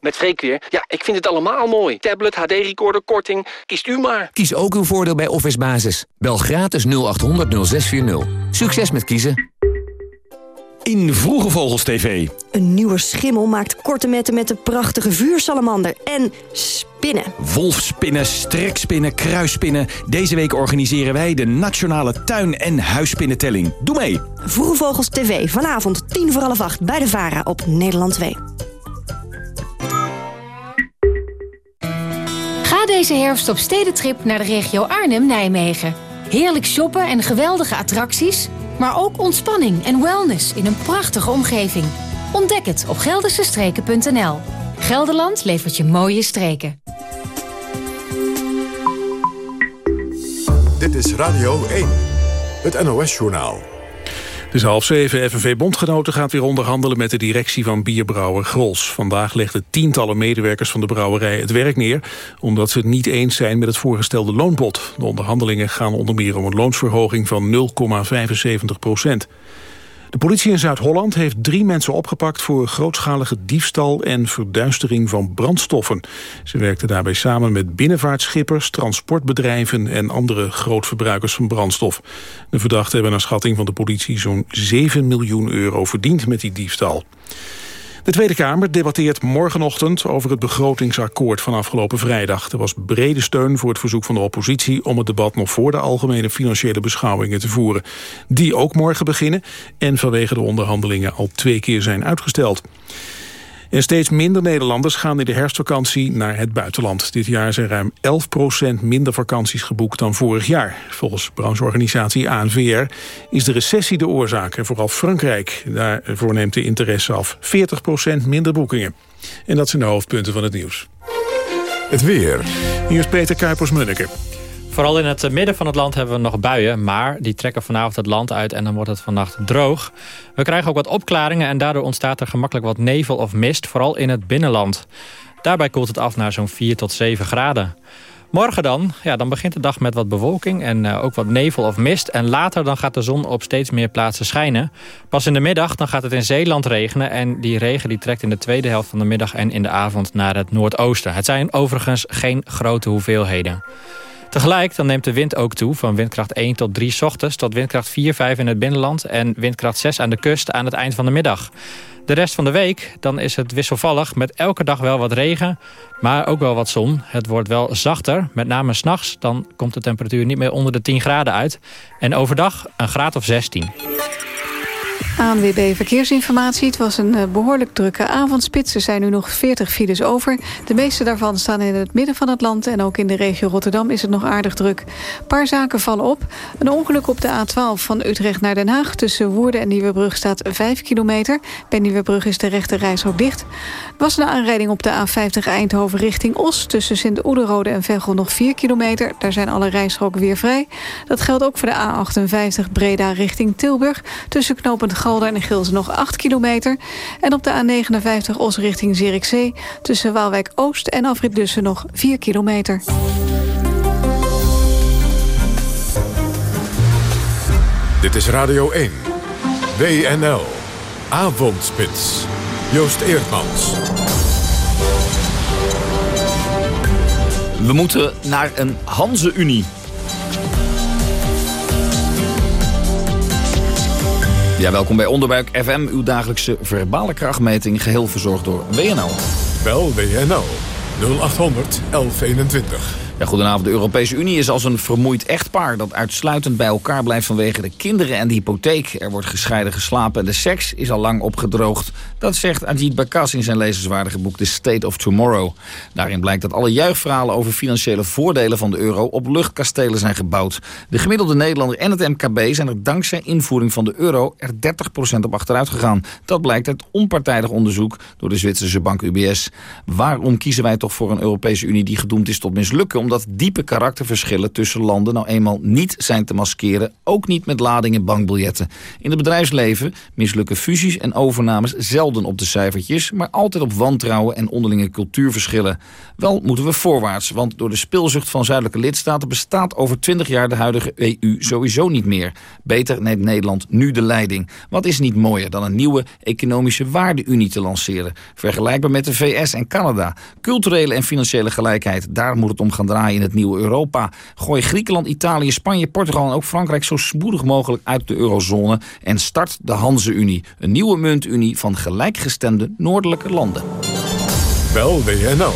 Met Freek weer. Ja, ik vind het allemaal mooi. Tablet, HD-recorder, korting. Kiest u maar. Kies ook uw voordeel bij Office Basis. Bel gratis 0800 0640. Succes met kiezen. In Vroege Vogels TV. Een nieuwe schimmel maakt korte metten met de prachtige vuursalamander. En spinnen. Wolfspinnen, strekspinnen, kruisspinnen. Deze week organiseren wij de Nationale Tuin- en Huisspinnentelling. Doe mee! Vroege Vogels TV, vanavond tien voor half acht bij de VARA op Nederland 2. Deze herfst op stedentrip naar de regio Arnhem-Nijmegen. Heerlijk shoppen en geweldige attracties, maar ook ontspanning en wellness in een prachtige omgeving. Ontdek het op geldersestreken.nl. Gelderland levert je mooie streken. Dit is Radio 1, het NOS-journaal. Het is half zeven. FNV-bondgenoten gaat weer onderhandelen met de directie van bierbrouwer Grols. Vandaag legden tientallen medewerkers van de brouwerij het werk neer... omdat ze het niet eens zijn met het voorgestelde loonbod. De onderhandelingen gaan onder meer om een loonsverhoging van 0,75 procent. De politie in Zuid-Holland heeft drie mensen opgepakt... voor grootschalige diefstal en verduistering van brandstoffen. Ze werkten daarbij samen met binnenvaartschippers, transportbedrijven... en andere grootverbruikers van brandstof. De verdachten hebben naar schatting van de politie... zo'n 7 miljoen euro verdiend met die diefstal. De Tweede Kamer debatteert morgenochtend over het begrotingsakkoord van afgelopen vrijdag. Er was brede steun voor het verzoek van de oppositie om het debat nog voor de algemene financiële beschouwingen te voeren. Die ook morgen beginnen en vanwege de onderhandelingen al twee keer zijn uitgesteld. En steeds minder Nederlanders gaan in de herfstvakantie naar het buitenland. Dit jaar zijn ruim 11% minder vakanties geboekt dan vorig jaar. Volgens brancheorganisatie ANVR is de recessie de oorzaak. En vooral Frankrijk, daarvoor neemt de interesse af. 40% minder boekingen. En dat zijn de hoofdpunten van het nieuws. Het weer. Hier is Peter Kuipers-Munneke. Vooral in het midden van het land hebben we nog buien, maar die trekken vanavond het land uit en dan wordt het vannacht droog. We krijgen ook wat opklaringen en daardoor ontstaat er gemakkelijk wat nevel of mist, vooral in het binnenland. Daarbij koelt het af naar zo'n 4 tot 7 graden. Morgen dan, ja, dan begint de dag met wat bewolking en uh, ook wat nevel of mist. En later dan gaat de zon op steeds meer plaatsen schijnen. Pas in de middag dan gaat het in Zeeland regenen. En die regen die trekt in de tweede helft van de middag en in de avond naar het noordoosten. Het zijn overigens geen grote hoeveelheden. Tegelijk dan neemt de wind ook toe van windkracht 1 tot 3 ochtends... tot windkracht 4, 5 in het binnenland en windkracht 6 aan de kust aan het eind van de middag. De rest van de week dan is het wisselvallig met elke dag wel wat regen, maar ook wel wat zon. Het wordt wel zachter, met name s'nachts. Dan komt de temperatuur niet meer onder de 10 graden uit. En overdag een graad of 16. ANWB Verkeersinformatie. Het was een eh, behoorlijk drukke avondspits. Er zijn nu nog 40 files over. De meeste daarvan staan in het midden van het land... en ook in de regio Rotterdam is het nog aardig druk. Een paar zaken vallen op. Een ongeluk op de A12 van Utrecht naar Den Haag. Tussen Woerden en Nieuwebrug staat 5 kilometer. Bij Nieuwebrug is de rechte reishok dicht. Was een aanrijding op de A50 Eindhoven richting Os. Tussen Sint-Oederode en Veghel nog 4 kilometer. Daar zijn alle rijstroken weer vrij. Dat geldt ook voor de A58 Breda richting Tilburg. Tussen knooppunt Galder en Gilsen nog 8 kilometer. En op de A59 Os richting Zierikzee... tussen Waalwijk Oost en Afrit Dussen nog 4 kilometer. Dit is Radio 1. WNL. Avondspits. Joost Eerdmans. We moeten naar een Hanze-Unie. Ja, welkom bij Onderbuik FM, uw dagelijkse verbale krachtmeting, geheel verzorgd door WNL. Bel WNL 0800 1121. Ja, goedenavond. De Europese Unie is als een vermoeid echtpaar... dat uitsluitend bij elkaar blijft vanwege de kinderen en de hypotheek. Er wordt gescheiden geslapen en de seks is al lang opgedroogd. Dat zegt Ajit Bakas in zijn lezenswaardige boek The State of Tomorrow. Daarin blijkt dat alle juichverhalen over financiële voordelen van de euro... op luchtkastelen zijn gebouwd. De gemiddelde Nederlander en het MKB zijn er dankzij invoering van de euro... er 30% op achteruit gegaan. Dat blijkt uit onpartijdig onderzoek door de Zwitserse bank UBS. Waarom kiezen wij toch voor een Europese Unie die gedoemd is tot mislukken omdat diepe karakterverschillen tussen landen nou eenmaal niet zijn te maskeren, ook niet met ladingen bankbiljetten. In het bedrijfsleven mislukken fusies en overnames zelden op de cijfertjes, maar altijd op wantrouwen en onderlinge cultuurverschillen. Wel moeten we voorwaarts, want door de speelzucht van zuidelijke lidstaten bestaat over 20 jaar de huidige EU sowieso niet meer. Beter neemt Nederland nu de leiding. Wat is niet mooier dan een nieuwe economische waardeunie te lanceren? Vergelijkbaar met de VS en Canada. Culturele en financiële gelijkheid, daar moet het om gaan draaien in het nieuwe Europa. Gooi Griekenland, Italië, Spanje, Portugal en ook Frankrijk zo spoedig mogelijk uit de eurozone en start de Hanse-Unie. Een nieuwe muntunie van gelijkgestemde noordelijke landen. Bel WNL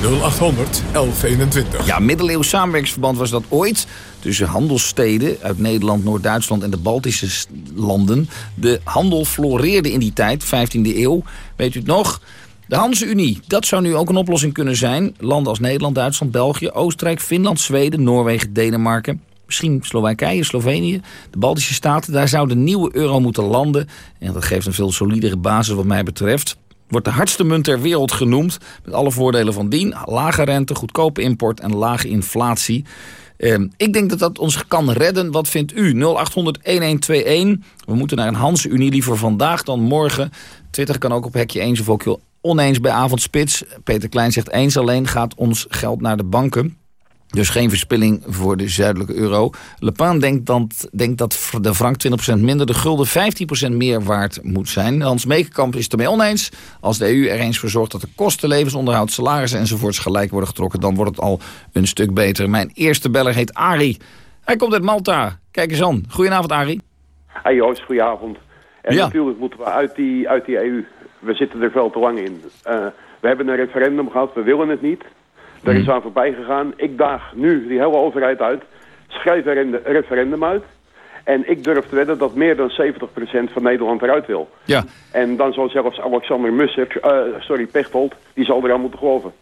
0800 1121. Ja, middeleeuws samenwerkingsverband was dat ooit tussen handelssteden uit Nederland, Noord-Duitsland en de Baltische landen. De handel floreerde in die tijd, 15e eeuw. Weet u het nog? De Hanse-Unie, dat zou nu ook een oplossing kunnen zijn. Landen als Nederland, Duitsland, België, Oostenrijk, Finland, Zweden, Noorwegen, Denemarken. Misschien Slowakije, Slovenië, de Baltische Staten. Daar zou de nieuwe euro moeten landen. En dat geeft een veel solidere basis wat mij betreft. Wordt de hardste munt ter wereld genoemd. Met alle voordelen van dien. Lage rente, goedkope import en lage inflatie. Ehm, ik denk dat dat ons kan redden. Wat vindt u? 0800-1121. We moeten naar een Hanse-Unie liever vandaag dan morgen. Twitter kan ook op hekje eens of ook oneens bij avondspits. Peter Klein zegt eens alleen gaat ons geld naar de banken. Dus geen verspilling voor de zuidelijke euro. Le Pen denkt, dan, denkt dat de frank 20% minder, de gulden 15% meer waard moet zijn. Hans Meekenkamp is het ermee oneens. Als de EU er eens voor zorgt dat de kosten, levensonderhoud, salarissen enzovoorts gelijk worden getrokken, dan wordt het al een stuk beter. Mijn eerste beller heet Ari. Hij komt uit Malta. Kijk eens aan. Goedenavond, Ari. Hey Joost, goedenavond. En natuurlijk moeten we uit die, uit die EU. We zitten er veel te lang in. Uh, we hebben een referendum gehad, we willen het niet. Daar is mhm. aan voorbij gegaan. Ik daag nu die hele overheid uit. Schrijf er een referendum uit. En ik durf te wedden dat meer dan 70% van Nederland eruit wil. Ja. En dan zal zelfs Alexander Musser, uh, sorry, Pechtold, die zal eraan moeten geloven.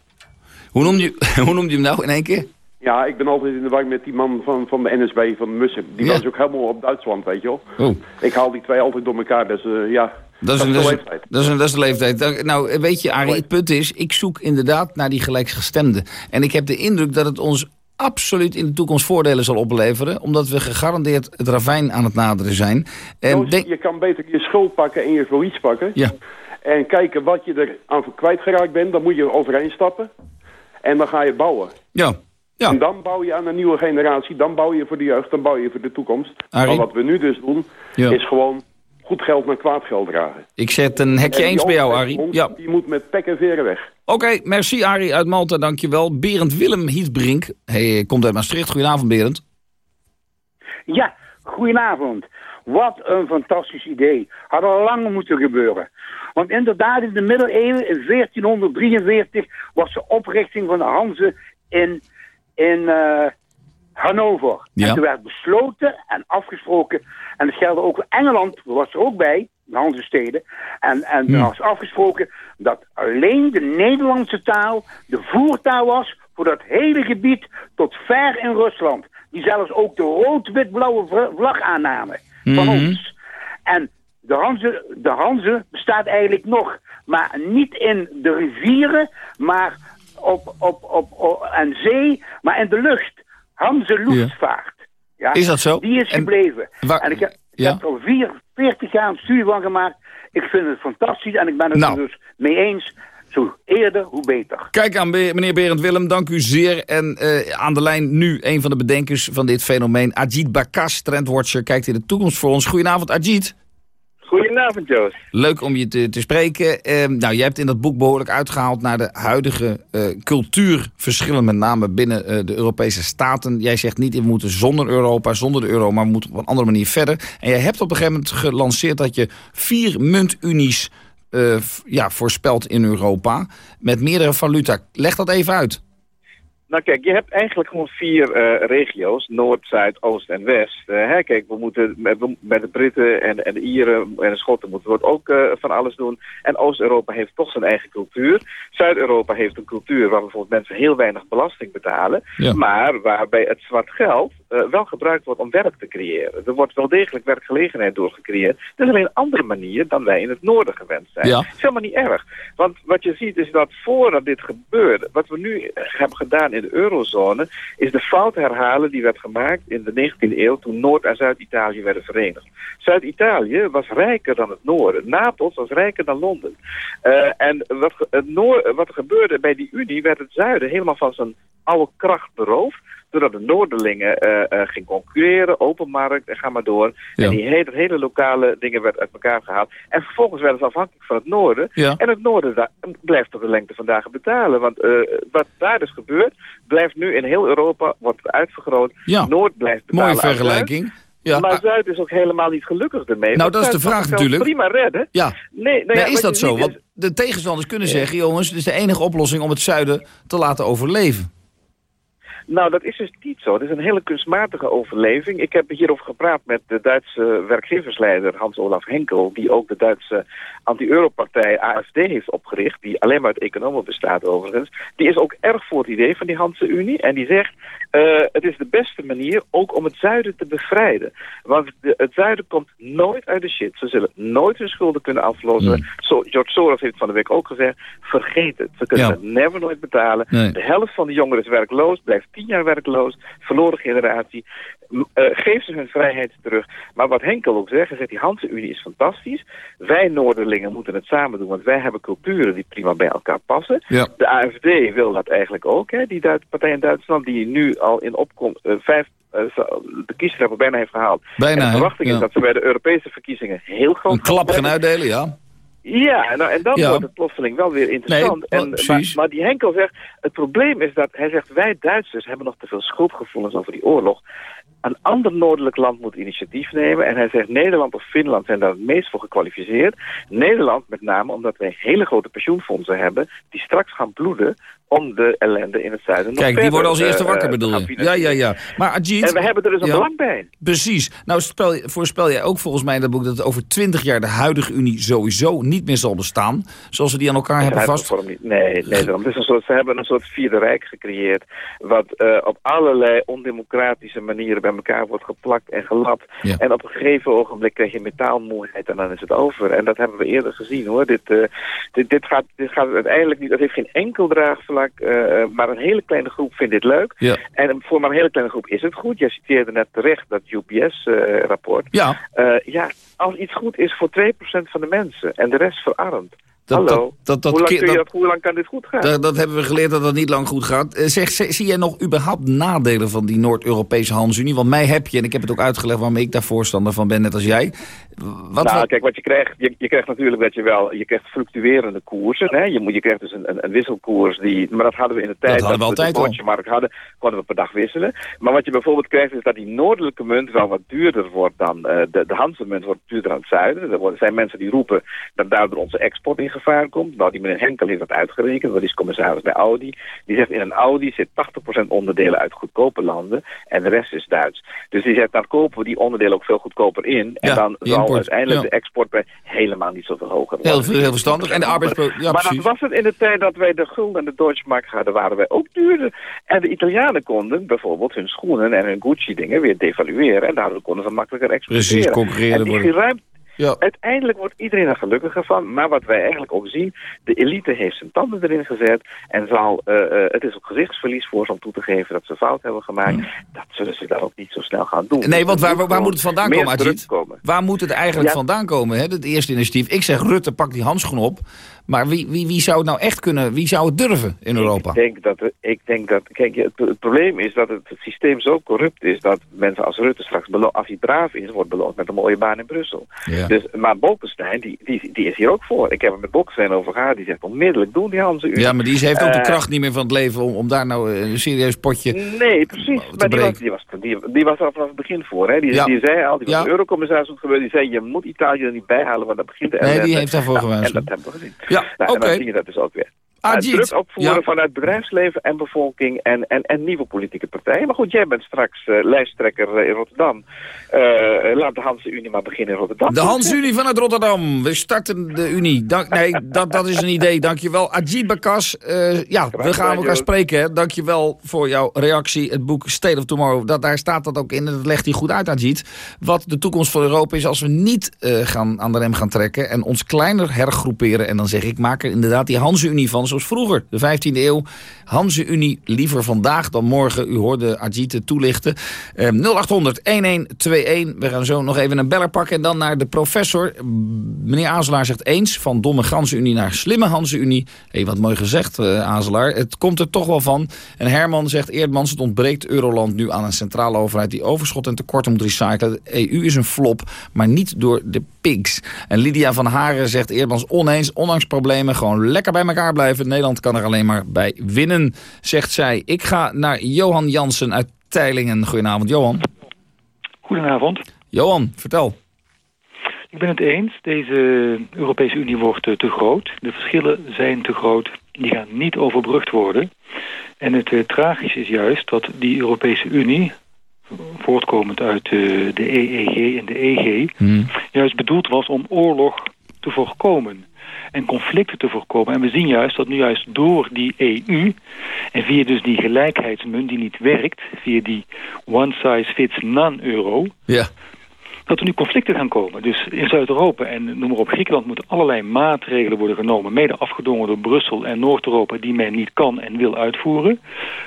Hoe noem je, hoe noemde je hem nou in één keer? Ja, ik ben altijd in de war met die man van, van de NSB, van Musser. Die was ook helemaal op Duitsland, weet je wel. Oh. Ik haal die twee altijd door elkaar, dus uh, ja... Dat is, een, dat, is, dat, is een, dat is de leeftijd. Nou, weet je, Arie, het punt is... ik zoek inderdaad naar die gelijksgestemden. En ik heb de indruk dat het ons absoluut in de toekomst voordelen zal opleveren. Omdat we gegarandeerd het ravijn aan het naderen zijn. En denk... Je kan beter je schuld pakken en je verlies pakken. Ja. En kijken wat je er aan kwijtgeraakt bent. Dan moet je overheen stappen. En dan ga je bouwen. Ja. Ja. En dan bouw je aan een nieuwe generatie. Dan bouw je voor de jeugd. Dan bouw je voor de toekomst. Maar wat we nu dus doen, is gewoon goed geld naar kwaad geld dragen. Ik zet een hekje eens bij jou, Arie. Ja. Die moet met pek en veren weg. Oké, merci Arie uit Malta, dankjewel. Berend Willem Hietbrink, hij komt uit Maastricht. Goedenavond, Berend. Ja, goedenavond. Wat een fantastisch idee. Had al lang moeten gebeuren. Want inderdaad, in de middeleeuwen, in 1443, was de oprichting van de Hanze in, in uh, Hannover. Ja. En toen werd besloten en afgesproken en dat geldt ook voor Engeland, was er ook bij, de Hanse En, en er was afgesproken dat alleen de Nederlandse taal de voertaal was voor dat hele gebied tot ver in Rusland. Die zelfs ook de rood-wit-blauwe vlag aannamen van mhm. ons. En de Hanze, de Hanze bestaat eigenlijk nog, maar niet in de rivieren, maar op, op, op, op en zee, maar in de lucht. Hanze luchtvaart. Ja, is dat zo? Die is gebleven. En ik heb, er al vier, 40 jaar een studie van gemaakt. Ik vind het fantastisch en ik ben het nou. er dus mee eens. Zo eerder, hoe beter. Kijk aan meneer Berend Willem, dank u zeer. En uh, aan de lijn nu een van de bedenkers van dit fenomeen, Ajit Bakas, trendwatcher, kijkt in de toekomst voor ons. Goedenavond, Ajit. Goedenavond, Joost. Leuk om je te, te spreken. Uh, nou, jij hebt in dat boek behoorlijk uitgehaald naar de huidige uh, cultuurverschillen, met name binnen uh, de Europese staten. Jij zegt niet, we moeten zonder Europa, zonder de euro, maar we moeten op een andere manier verder. En jij hebt op een gegeven moment gelanceerd dat je vier muntunies ja, voorspelt in Europa, met meerdere valuta. Leg dat even uit. Nou kijk, je hebt eigenlijk gewoon vier uh, regio's, Noord, Zuid, Oost en West. Uh, hè, kijk, we moeten met, met, de Britten en, en de Ieren en de Schotten moeten we ook uh, van alles doen. En Oost-Europa heeft toch zijn eigen cultuur. Zuid-Europa heeft een cultuur waar bijvoorbeeld mensen heel weinig belasting betalen. Maar waarbij het zwart geld wel gebruikt wordt om werk te creëren. Er wordt wel degelijk werkgelegenheid doorgecreëerd. Dat is alleen een andere manier dan wij in het noorden gewend zijn. Ja. Dat is helemaal niet erg. Want wat je ziet is dat voordat dit gebeurde, wat we nu hebben gedaan in de eurozone, is de fout herhalen die werd gemaakt in de 19e eeuw toen Noord- en Zuid-Italië werden verenigd. Zuid-Italië was rijker dan het noorden. Napels was rijker dan Londen. Uh, en wat, het wat er gebeurde bij die Unie, werd het zuiden helemaal van zijn oude kracht beroofd doordat de Noorderlingen uh, ging concurreren, openmarkt en ga maar door. En die hele, hele lokale dingen werden uit elkaar gehaald. En vervolgens werden ze afhankelijk van het noorden. Ja. En het noorden blijft tot de lengte van dagen betalen. Want uh, wat daar dus gebeurt, blijft nu in heel Europa, wordt het uitvergroot. Ja. Noord blijft betalen Mooie vergelijking. Ja. Maar Zuid is ook helemaal niet gelukkig ermee. Nou, dat is de vraag natuurlijk. prima redden. Ja. Nee, nou Nee, ja, is dat zo? Want de tegenstanders kunnen zeggen... jongens, het is de enige oplossing om het zuiden te laten overleven. Nou, dat is dus niet zo. Het is een hele kunstmatige overleving. Ik heb hierover gepraat met de Duitse werkgeversleider Hans-Olaf Henkel... die ook de Duitse anti-Europartij AFD heeft opgericht... die alleen maar uit economen bestaat overigens. Die is ook erg voor het idee van die Hanse Unie. En die zegt, eh, het is de beste manier ook om het zuiden te bevrijden. Want de- het zuiden komt nooit uit de shit. Ze zullen nooit hun schulden kunnen aflossen. Zo, George Soros heeft van de week ook gezegd, vergeet het. Ze kunnen Ja. het never nooit betalen. Nee. De helft van de jongeren is werkloos, blijft tien jaar werkloos, verloren generatie. Eh, geef ze hun vrijheid terug. Maar wat Henkel ook zegt, hij zegt die Hanse Unie is fantastisch. Wij Noorderlingen moeten het samen doen, want wij hebben culturen die prima bij elkaar passen. Ja. De AFD wil dat eigenlijk ook, hè, die partij in Duitsland, die nu al in opkomst eh, vijf eh, de kiesrechter bijna heeft gehaald. Bijna, en de verwachting Ja. is dat ze bij de Europese verkiezingen heel groot Een klap gaan uitdelen, ja. Ja, nou, en dan Ja. wordt het plotseling wel weer interessant. Nee, en, oh, maar, maar die Henkel zegt, het probleem is dat, hij zegt, wij Duitsers hebben nog te veel schuldgevoelens over die oorlog. Een ander noordelijk land moet initiatief nemen. En hij zegt, Nederland of Finland zijn daar het meest voor gekwalificeerd. Nederland met name omdat wij hele grote pensioenfondsen hebben... die straks gaan bloeden om de ellende in het zuiden Kijk, die worden als eerste eh, wakker, eh, bedoel je? Ja, ja, ja. Maar Ajit... En we hebben er dus een Ja. belang bij. Precies. Nou spel, voorspel jij ook volgens mij in dat boek... dat over twintig jaar de huidige Unie sowieso niet meer zal bestaan. Zoals we die aan elkaar hebben vast... niet. Nee, nee is een soort, ze hebben een soort vierde rijk gecreëerd. Wat eh, op allerlei ondemocratische manieren bij elkaar wordt geplakt en gelapt. Ja. En op een gegeven ogenblik krijg je metaalmoeheid en dan is het over. En dat hebben we eerder gezien hoor. Dit, dit, dit, gaat, dit gaat uiteindelijk niet. Het heeft geen enkel draagvlak. Eh, maar een hele kleine groep vindt dit leuk. Ja. En voor maar een hele kleine groep is het goed. Jij citeerde net terecht dat UPS-rapport. Ja. Eh, ja, als iets goed is voor 2% van de mensen en de rest verarmt. Dat- Hallo, dat- hoe, lang kun je hoe lang kan dit goed gaan? Dat, dat hebben we geleerd dat dat niet lang goed gaat. Eh, Zeg, zie jij nog überhaupt nadelen van die Noord-Europese handelsunie? Want mij heb je, en ik heb het ook uitgelegd waarom ik daar voorstander van ben, net als jij. Wat, nou, wat- kijk, wat je krijgt, je, je krijgt natuurlijk dat je wel, je krijgt fluctuerende koersen. Hè? Je, moet, je krijgt dus een, een, een wisselkoers die, maar dat hadden we in de tijd hadden we altijd de al. Deutsche markt hadden, konden we per dag wisselen. Maar wat je bijvoorbeeld krijgt is dat die noordelijke munt wel wat duurder wordt dan, eh, de, de Hanse munt wordt duurder dan het zuiden. Er worden- zijn mensen die roepen dat daardoor onze export in gevaar komt. Nou, die meneer Henkel heeft dat uitgerekend, dat is commissaris bij Audi. Die zegt in een Audi zit 80% onderdelen uit goedkope landen en de rest is Duits. Dus die zegt dan kopen we die onderdelen ook veel goedkoper in. En Ja, dan zal uiteindelijk ja. de export helemaal niet zoveel hoger Heel, heel verstandig. En de arbeidspro... Ja, maar precies. dat was het in de tijd dat wij de gulden en de Deutsche Mark hadden, waren wij ook duurder. En de Italianen konden bijvoorbeeld hun schoenen en hun Gucci dingen weer devalueren. En daardoor konden ze makkelijker exporteren. Precies, concurreren En die worden. Ja. Uiteindelijk wordt iedereen er gelukkiger van. Maar wat wij eigenlijk ook zien, de elite heeft zijn tanden erin gezet. En zal, eh, eh, het is ook gezichtsverlies voor ze om toe te geven dat ze fout hebben gemaakt. Dat zullen ze dan ook niet zo snel gaan doen. Nee, want waar, waar moet het vandaan komen, Ajit? komen. Waar moet het eigenlijk Ja. vandaan komen, hè? het eerste initiatief? Ik zeg, Rutte, pak die handschoen op. Maar wie, wie, wie zou het nou echt kunnen, wie zou het durven in Europa? Ik denk dat, ik denk dat kijk, het, het probleem is dat het, het systeem zo corrupt is dat mensen als Rutte straks, als hij braaf is, wordt beloond met een mooie baan in Brussel. Ja. Dus, maar Bolkestein, die, die, die is hier ook voor. Ik heb het met Bolkestein over gehad, die zegt onmiddellijk doen die Hanse. Ja, maar die heeft ook de Eh, kracht niet meer van het leven om, om daar nou een serieus potje... Nee, precies. Maar die was, die, was, die, die was er vanaf het begin voor. Hè. Die, Ja. die zei al, die was Ja. de eurocommissaris wat gebeurde. Die zei, je moet Italië er niet bij halen, want dat begint de Nee, die heeft daarvoor Nou, gewaarschuwd. En dat hebben we gezien. Ja, Nou, En dan oké. zie je dat dus ook weer. Ajit, druk opvoeren ja. vanuit bedrijfsleven en bevolking en, en, en nieuwe politieke partijen. Maar goed, jij bent straks eh, lijsttrekker eh, in Rotterdam. Eh, laat de Hanse Unie maar beginnen in Rotterdam. De Hans-Unie vanuit Rotterdam. We starten de Unie. Dank, nee, dat, dat is een idee. Dankjewel. Ajit Bakas. Ja, we gaan elkaar spreken. Hè. Dankjewel voor jouw reactie. Het boek State of Tomorrow. Dat, daar staat dat ook in. En dat legt hij goed uit, Ajit. Wat de toekomst van Europa is als we niet gaan, aan de rem gaan trekken. En ons kleiner hergroeperen. En dan zeg ik, maak er inderdaad die Hans-Unie van. Zoals vroeger, de 15e eeuw. Hanse-Unie liever vandaag dan morgen. U hoorde Ajite toelichten. Eh, 0800 1121. We gaan zo nog even een beller pakken en dan naar de professor. Meneer Azelaar zegt eens, van domme Ganse-Unie naar slimme Hanse-Unie. Hé, wat mooi gezegd, uh, Azelaar. Het komt er toch wel van. En Herman zegt, Eerdmans, het ontbreekt Euroland nu aan een centrale overheid... die overschot en tekorten moet recyclen. De EU is een flop, maar niet door de pigs. En Lydia van Haren zegt, Eerdmans, oneens, ondanks problemen... gewoon lekker bij elkaar blijven. Nederland kan er alleen maar bij winnen, zegt zij. Ik ga naar Johan Jansen uit Teilingen. Goedenavond, Johan. Goedenavond. Johan, vertel. Ik ben het eens. Deze Europese Unie wordt uh, te groot. De verschillen zijn te groot. Die gaan niet overbrugd worden. En het uh, tragische is juist dat die Europese Unie, voortkomend uit uh, de EEG en de EG, hmm. juist bedoeld was om oorlog te voorkomen en conflicten te voorkomen. En we zien juist dat nu juist door die EU en via dus die gelijkheidsmunt die niet werkt, via die one size fits none euro, ja dat er nu conflicten gaan komen. Dus in Zuid-Europa en noem maar op Griekenland moeten allerlei maatregelen worden genomen, mede afgedwongen door Brussel en Noord-Europa, die men niet kan en wil uitvoeren.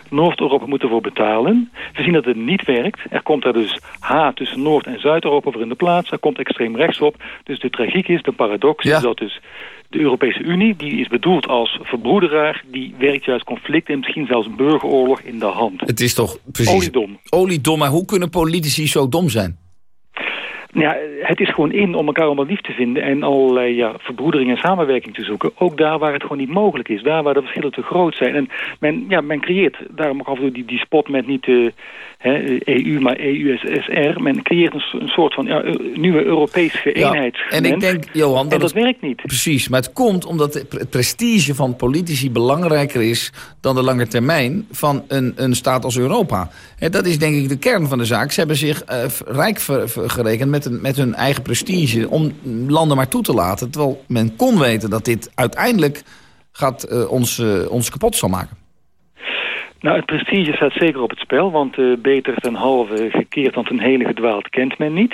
Noord-Europa moet ervoor betalen. We zien dat het niet werkt. Er komt daar dus haat tussen Noord- en Zuid-Europa voor in de plaats. Er komt extreem rechts op. Dus de tragiek is, de paradox is dat dus de Europese Unie, die is bedoeld als verbroederaar... die werkt juist conflicten en misschien zelfs een burgeroorlog in de hand. Het is toch precies... Oliedom. Oliedom, maar hoe kunnen politici zo dom zijn? Ja, het is gewoon in om elkaar allemaal lief te vinden en allerlei ja, verbroedering en samenwerking te zoeken. Ook daar waar het gewoon niet mogelijk is. Daar waar de verschillen te groot zijn. En men, ja, men creëert, daarom ook af en toe die, die spot met niet de hè, EU, maar EUSSR. Men creëert een, een soort van ja, nieuwe Europese eenheid. Ja, en ik denk, Johan, dat, en dat het, werkt niet. Precies, maar het komt omdat het prestige van politici belangrijker is dan de lange termijn van een, een staat als Europa. En dat is denk ik de kern van de zaak. Ze hebben zich uh, rijk ver, ver, gerekend met, met hun eigen prestige om landen maar toe te laten. Terwijl men kon weten dat dit uiteindelijk gaat, uh, ons, uh, ons kapot zal maken. Nou, het prestige staat zeker op het spel, want uh, beter ten halve gekeerd dan ten hele gedwaald kent men niet.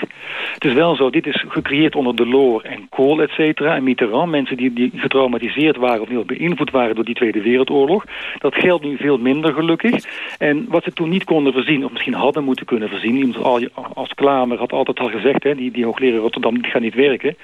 Het is wel zo, dit is gecreëerd onder Delors en Kool, et cetera, en Mitterrand. Mensen die, die getraumatiseerd waren of heel beïnvloed waren door die Tweede Wereldoorlog. Dat geldt nu veel minder gelukkig. En wat ze toen niet konden voorzien, of misschien hadden moeten kunnen voorzien, als Klamer had altijd al gezegd, hè, die, die hoogleraar Rotterdam, die gaat niet werken.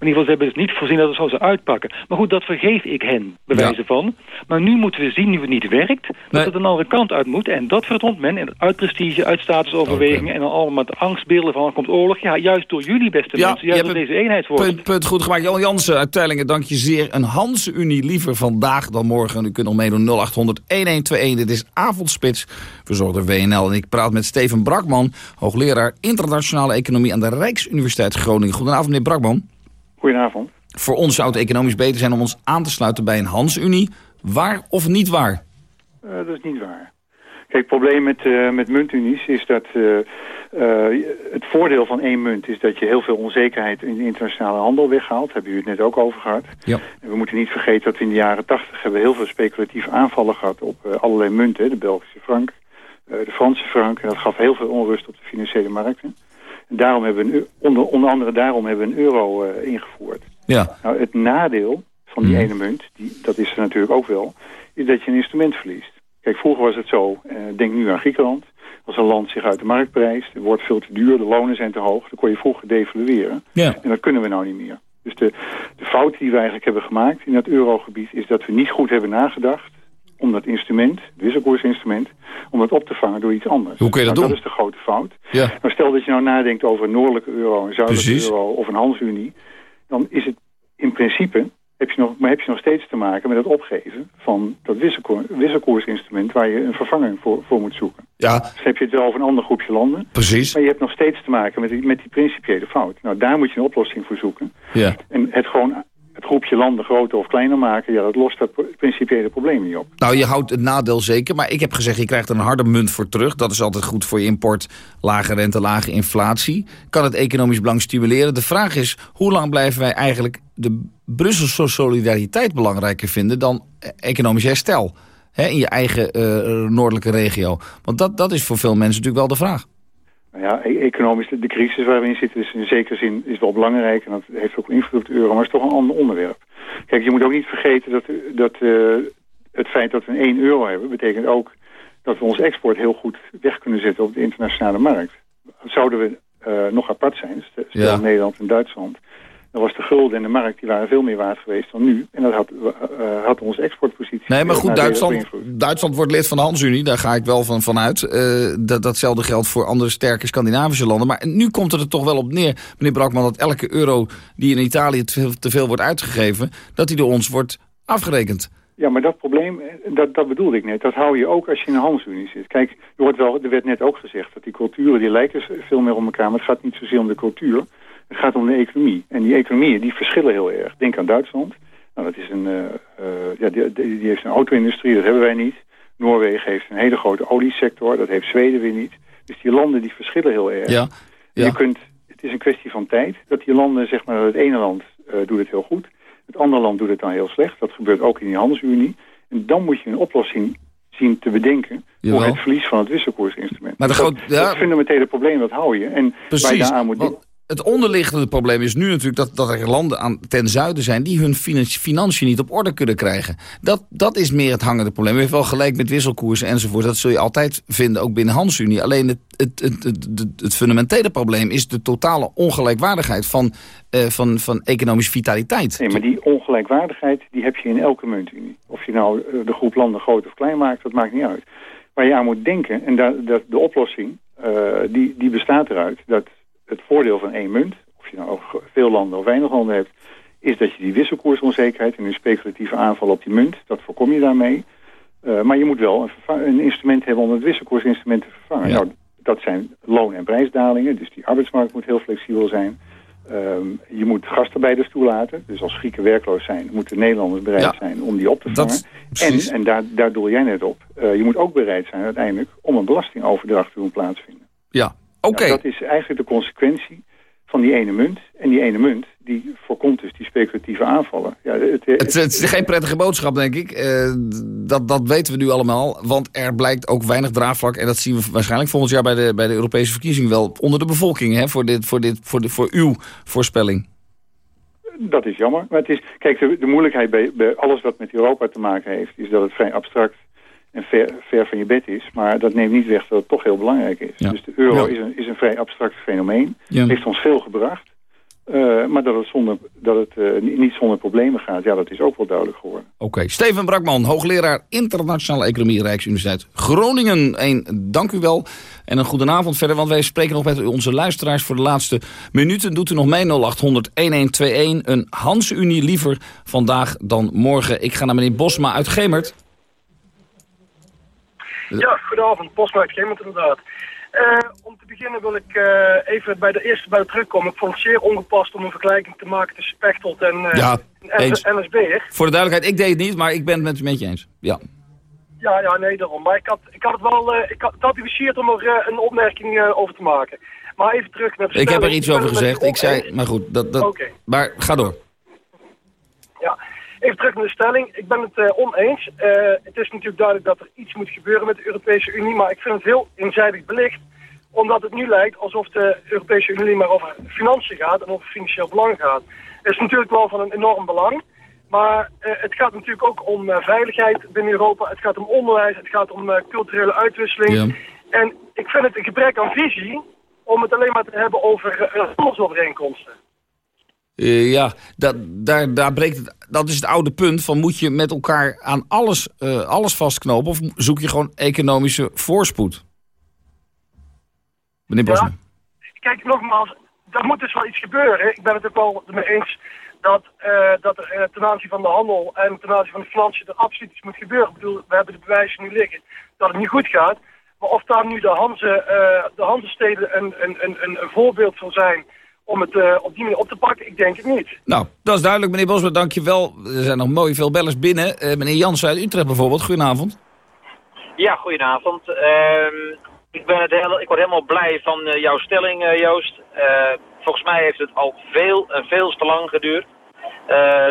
In ieder geval, ze hebben dus niet voorzien dat het zou ze uitpakken. Maar goed, dat vergeef ik hen, bij wijze ja. van. Maar nu moeten we zien, nu het niet werkt, dat nee. het een andere kant uit moet. En dat vertoont men en uit prestige, uit statusoverwegingen... Okay. en dan allemaal met angstbeelden van, er komt oorlog. Ja, juist door jullie, beste ja, mensen, juist door deze eenheidswoord. Punt, punt goed gemaakt. Jan Jansen uit Teilingen, dank je zeer. Een Hanse-Unie liever vandaag dan morgen. U kunt nog meedoen 0800-1121. Dit is Avondspits, verzorgd door WNL. En ik praat met Steven Brakman, hoogleraar internationale economie... aan de Rijksuniversiteit Groningen. Goedenavond, meneer Brakman. Goedenavond. Voor ons zou het economisch beter zijn om ons aan te sluiten bij een Hansunie. Waar of niet waar? Uh, dat is niet waar. Kijk, het probleem met, uh, met muntunies is dat... Uh, het voordeel van één munt is dat je heel veel onzekerheid in de internationale handel weghaalt. Daar hebben jullie het net ook over gehad. Ja. En we moeten niet vergeten dat we in de jaren tachtig hebben heel veel speculatieve aanvallen gehad op allerlei munten. De Belgische frank, de Franse frank. En dat gaf heel veel onrust op de financiële markten. Daarom hebben we een, onder, onder andere daarom hebben we een euro uh, ingevoerd. Ja. Nou, het nadeel van die mm. ene munt, die, dat is er natuurlijk ook wel, is dat je een instrument verliest. Kijk, vroeger was het zo, uh, denk nu aan Griekenland. Als een land zich uit de markt prijst, het wordt veel te duur, de lonen zijn te hoog, dan kon je vroeger devalueren. Ja. En dat kunnen we nou niet meer. Dus de, de fout die we eigenlijk hebben gemaakt in het eurogebied is dat we niet goed hebben nagedacht om dat instrument, het wisselkoersinstrument, om het op te vangen door iets anders. Hoe kun je dat nou, doen? Dat is de grote fout. Ja. Maar stel dat je nou nadenkt over een noordelijke euro, een zuidelijke Precies. euro of een handelsunie, dan is het in principe, heb je nog, maar heb je nog steeds te maken met het opgeven van dat wisselkoer, wisselkoersinstrument waar je een vervanging voor, voor moet zoeken. Ja. Dus heb je het wel over een ander groepje landen. Precies. Maar je hebt nog steeds te maken met die, met die principiële fout. Nou, daar moet je een oplossing voor zoeken. Ja. En het gewoon het groepje landen groter of kleiner maken... ja, dat lost dat principiële probleem niet op. Nou, je houdt het nadeel zeker. Maar ik heb gezegd, je krijgt er een harde munt voor terug. Dat is altijd goed voor je import. Lage rente, lage inflatie. Kan het economisch belang stimuleren? De vraag is, hoe lang blijven wij eigenlijk de Brusselse solidariteit belangrijker vinden... dan economisch herstel? Hè, in je eigen uh, noordelijke regio. Want dat, dat is voor veel mensen natuurlijk wel de vraag. Ja, e- economisch, de, de crisis waar we in zitten is in zekere zin is wel belangrijk. En dat heeft ook invloed op de euro, maar het is toch een ander onderwerp. Kijk, je moet ook niet vergeten dat, dat uh, het feit dat we een 1 euro hebben... betekent ook dat we ons export heel goed weg kunnen zetten op de internationale markt. Zouden we uh, nog apart zijn, stel ja. Nederland en Duitsland dan was de gulden en de markt die waren veel meer waard geweest dan nu. En dat had, uh, had onze exportpositie... Nee, maar goed, Duitsland, Duitsland wordt lid van de Hansunie. Daar ga ik wel van, van uit. Uh, dat, datzelfde geldt voor andere sterke Scandinavische landen. Maar nu komt het er toch wel op neer, meneer Brakman... dat elke euro die in Italië te veel, wordt uitgegeven... dat die door ons wordt afgerekend. Ja, maar dat probleem, dat, dat bedoelde ik net. Dat hou je ook als je in een handelsunie zit. Kijk, er, wordt wel, er werd net ook gezegd dat die culturen die lijken veel meer op elkaar. Maar het gaat niet zozeer om de cultuur. Het gaat om de economie. En die economieën die verschillen heel erg. Denk aan Duitsland. Nou, dat is een, uh, uh, ja, die, die, heeft een auto-industrie, dat hebben wij niet. Noorwegen heeft een hele grote oliesector, dat heeft Zweden weer niet. Dus die landen die verschillen heel erg. Ja. ja. Je kunt, het is een kwestie van tijd dat die landen, zeg maar, het ene land uh, doet het heel goed. Het andere land doet het dan heel slecht. Dat gebeurt ook in die handelsunie. En dan moet je een oplossing zien te bedenken Jawel. voor het verlies van het wisselkoersinstrument. Maar de dus dat, ja. dat fundamentele probleem, dat hou je. En Precies. waar je aan moet Want het onderliggende probleem is nu natuurlijk dat, dat er landen aan, ten zuiden zijn... die hun financiën niet op orde kunnen krijgen. Dat, dat is meer het hangende probleem. U heeft wel gelijk met wisselkoersen enzovoort. Dat zul je altijd vinden, ook binnen Hansunie. Alleen het, het, het, het, het fundamentele probleem is de totale ongelijkwaardigheid van, uh, van, van economische vitaliteit. Nee, maar die ongelijkwaardigheid die heb je in elke muntunie. Of je nou de groep landen groot of klein maakt, dat maakt niet uit. Waar je aan moet denken, en dat, dat de oplossing, uh, die, die bestaat eruit... dat het voordeel van één munt, of je nou veel landen of weinig landen hebt, is dat je die wisselkoersonzekerheid en een speculatieve aanval op die munt, dat voorkom je daarmee. Uh, maar je moet wel een, een, instrument hebben om het wisselkoersinstrument te vervangen. Ja. Nou, dat zijn loon- en prijsdalingen, dus die arbeidsmarkt moet heel flexibel zijn. Um, je moet gastarbeiders toelaten. Dus als Grieken werkloos zijn, moeten Nederlanders bereid ja. zijn om die op te vangen. en, en daar, daar doel jij net op, uh, je moet ook bereid zijn uiteindelijk om een belastingoverdracht te doen plaatsvinden. Ja. Okay. Nou, dat is eigenlijk de consequentie van die ene munt. En die ene munt, die voorkomt dus die speculatieve aanvallen. Ja, het, het, het is geen prettige boodschap, denk ik. Uh, dat, dat weten we nu allemaal. Want er blijkt ook weinig draagvlak. En dat zien we waarschijnlijk volgend jaar bij de, bij de Europese verkiezingen wel. Onder de bevolking, hè, voor, dit, voor, dit, voor, de, voor uw voorspelling. Dat is jammer. Maar het is, kijk, de, de moeilijkheid bij, bij alles wat met Europa te maken heeft... is dat het vrij abstract en ver, ver van je bed is. Maar dat neemt niet weg dat het toch heel belangrijk is. Ja. Dus de euro Ja. is, een, is een vrij abstract fenomeen. Ja. Heeft ons veel gebracht. Uh, maar dat het, zonder, dat het uh, niet zonder problemen gaat, ja, dat is ook wel duidelijk geworden. Oké, Steven Brakman, hoogleraar internationale economie Rijksuniversiteit Groningen. Eén, dank u wel en een goede avond verder, want wij spreken nog met onze luisteraars voor de laatste minuten. Doet u nog mee 0800 1121, een Hansunie liever vandaag dan morgen. Ik ga naar meneer Bosma uit Gemert. Ja, goedenavond. Uit Gemert inderdaad. Uh, om te beginnen wil ik uh, even bij de eerste bij terugkomen. Ik vond het zeer ongepast om een vergelijking te maken tussen Pechtold en, uh, ja, en NSB. Voor de duidelijkheid, ik deed het niet, maar ik ben het met je eens. Ja. Ja, ja, nee, daarom. Maar ik had, ik had het wel, ik had, het had om er een opmerking over te maken. Maar even terug naar de Ik heb er iets over gezegd. Ik zei, maar goed, dat, dat, okay. maar ga door. Ja, Even terug naar de stelling. Ik ben het uh, oneens. Uh, het is natuurlijk duidelijk dat er iets moet gebeuren met de Europese Unie. Maar ik vind het heel eenzijdig belicht. Omdat het nu lijkt alsof de Europese Unie maar over financiën gaat en over financieel belang gaat. Het is natuurlijk wel van een enorm belang. Maar uh, het gaat natuurlijk ook om veiligheid binnen Europa. Het gaat om onderwijs. Het gaat om culturele uitwisseling. Ja. En ik vind het een gebrek aan visie om het alleen maar te hebben over handelsovereenkomsten. Uh, ja, dat, daar, daar breekt het, dat is het oude punt van moet je met elkaar aan alles, uh, alles vastknopen of zoek je gewoon economische voorspoed? Meneer Bosman. Ja, kijk, nogmaals, er moet dus wel iets gebeuren. Ik ben het ook wel mee eens dat, uh, dat er ten aanzien van de handel en ten aanzien van de financiën er absoluut iets moet gebeuren. Ik bedoel, we hebben de bewijzen nu liggen dat het niet goed gaat. Maar of daar nu de Hanse, de Hansesteden een, een, een, een voorbeeld van zijn om het uh, op die manier op te pakken? Ik denk het niet. Nou, dat is duidelijk, meneer Bosma. Dank je wel. Er zijn nog mooi veel bellers binnen. Uh, meneer Jansen uit Utrecht bijvoorbeeld. Goedenavond. Ja, goedenavond. Uh, ik, ben het heel, ik word helemaal blij van uh, jouw stelling, Joost. volgens mij heeft het al veel en veel te lang geduurd.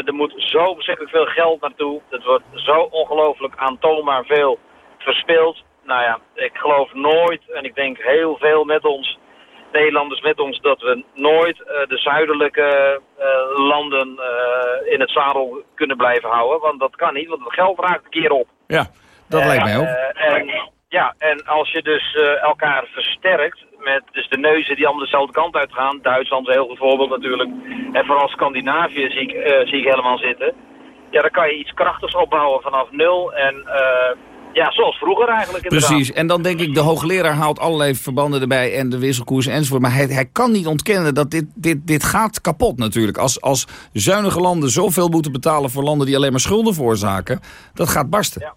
er moet zo verschrikkelijk veel geld naartoe. Het wordt zo ongelooflijk aantoonbaar veel verspild. Nou ja, ik geloof nooit, en ik denk heel veel met ons Nederlanders met ons dat we nooit de zuidelijke landen in het zadel kunnen blijven houden. Want dat kan niet, want het geld raakt een keer op. Ja, dat lijkt mij ook. en, ja, en als je dus elkaar versterkt, met dus de neuzen die allemaal dezelfde kant uit gaan. Duitsland is een heel goed voorbeeld natuurlijk. En vooral Scandinavië zie ik, zie ik helemaal zitten. Ja, dan kan je iets krachtigs opbouwen vanaf nul. En ja, zoals vroeger eigenlijk inderdaad. Precies, en dan denk ik, de hoogleraar haalt allerlei verbanden erbij... en de wisselkoers enzovoort. Maar hij, hij kan niet ontkennen dat dit, dit, dit gaat kapot natuurlijk. Als, als zuinige landen zoveel moeten betalen voor landen... die alleen maar schulden veroorzaken, dat gaat barsten. Ja,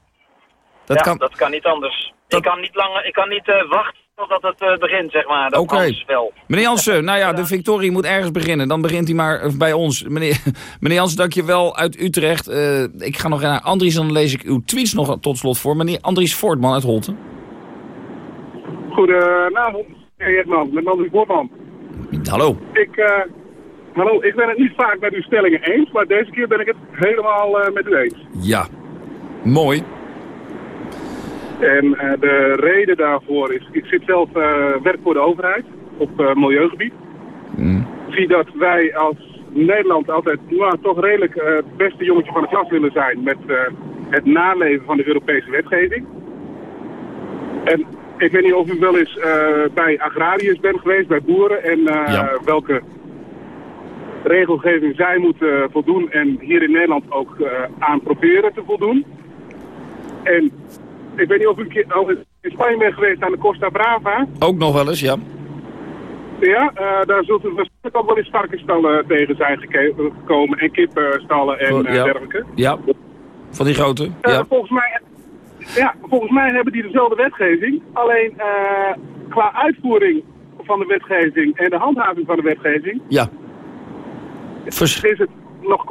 dat, ja, kan... dat kan niet anders. Ik kan niet, langer, ik kan niet uh, wachten totdat het uh, begint, zeg maar. Oké. Okay. Meneer Jansen, nou ja, de victorie moet ergens beginnen. Dan begint hij maar eh, bij ons. Meneer, meneer Jansen, dankjewel uit Utrecht. Uh, ik ga nog naar Andries, dan lees ik uw tweets nog tot slot voor. Meneer Andries Voortman uit Holten. Goedenavond, meneer Jetman, met Andries Voortman. Hallo. Ik, uh, hallo, ik ben het niet vaak met uw stellingen eens, maar deze keer ben ik het helemaal met u eens. Ja, mooi. En uh, de reden daarvoor is, ik zit zelf uh, werk voor de overheid op uh, milieugebied. Mm. Zie dat wij als Nederland altijd nou, toch redelijk het beste jongetje van de klas willen zijn met het naleven van de Europese wetgeving. En ik weet niet of u wel eens bij agrariërs bent geweest, bij boeren en ja. welke regelgeving zij moeten voldoen en hier in Nederland ook aan proberen te voldoen. En ik weet niet of u een keer oh, in Spanje bent geweest aan de Costa Brava. Ook nog wel eens, ja. Ja, uh, daar zult u waarschijnlijk ook wel eens starke stallen tegen zijn gekomen. En kippenstallen en uh, ja. dergelijke. Ja, van die grote. Uh, ja. Volgens mij, ja, volgens mij hebben die dezelfde wetgeving. Alleen qua uitvoering van de wetgeving en de handhaving van de wetgeving... Ja. Vers is het nog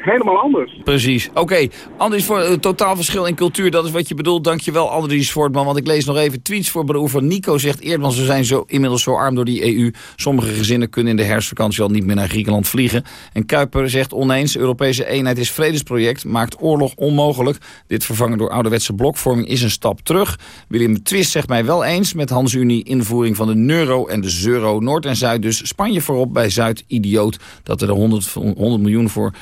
helemaal anders. Precies. Oké. Andries, voor totaal verschil in cultuur, dat is wat je bedoelt. Dankjewel, Andries Voortman. Want ik lees nog even tweets voor broer Nico. Zegt Eerdmans, ze zijn zo, inmiddels zo arm door die EU. Sommige gezinnen kunnen in de herfstvakantie al niet meer naar Griekenland vliegen. En Kuiper zegt oneens, Europese eenheid is vredesproject, maakt oorlog onmogelijk. Dit vervangen door ouderwetse blokvorming is een stap terug. Willem Twist zegt mij wel eens met Hans Unie invoering van de euro en de Zeuro. Noord en Zuid dus Spanje voorop, bij Zuid idioot dat er 100, 100 miljoen voor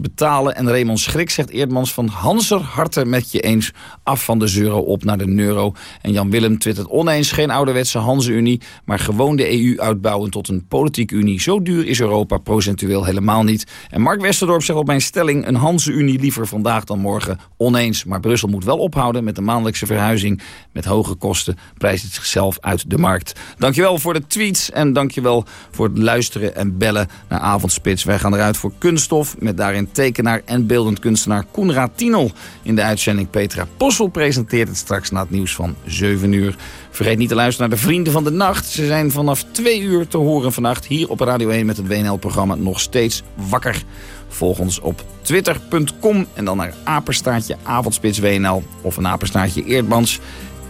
betalen. En Raymond Schrik zegt Eerdmans van Hanser harte met je eens af van de euro op naar de euro. En Jan Willem twittert oneens geen ouderwetse Hanse-Unie, maar gewoon de EU uitbouwen tot een politieke unie. Zo duur is Europa procentueel helemaal niet. En Mark Westerdorp zegt op mijn stelling een Hanse-Unie liever vandaag dan morgen oneens. Maar Brussel moet wel ophouden met de maandelijkse verhuizing. Met hoge kosten prijst het zichzelf uit de markt. Dankjewel voor de tweets en dankjewel voor het luisteren en bellen naar Avondspits. Wij gaan eruit voor kunststof met daarin tekenaar en beeldend kunstenaar Koenraad Tinel. In de uitzending Petra Possel presenteert het straks na het nieuws van 7 uur. Vergeet niet te luisteren naar de Vrienden van de Nacht. Ze zijn vanaf 2 uur te horen vannacht hier op Radio 1 met het WNL-programma Nog Steeds Wakker. Volg ons op twitter.com en dan naar apenstaartje avondspits WNL of een apenstaartje Eerdmans.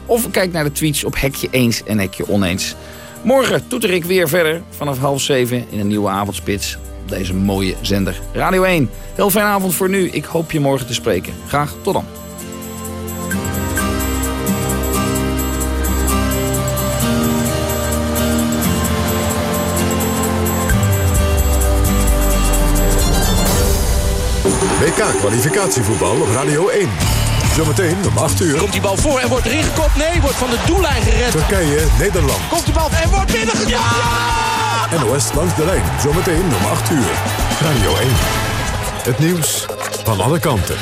Of kijk naar de tweets op Hekje Eens en Hekje Oneens. Morgen toeter ik weer verder vanaf half zeven in een nieuwe avondspits deze mooie zender. Radio 1, heel fijne avond voor nu. Ik hoop je morgen te spreken. Graag tot dan. WK-kwalificatievoetbal op Radio 1. Zometeen om 8 uur. Komt die bal voor en wordt erin gekopt? Nee, wordt van de doellijn gered. Turkije, Nederland. Komt de bal en wordt binnengekopt? Ja! NOS langs de lijn. Zometeen om 8 uur. Radio 1. Het nieuws van alle kanten.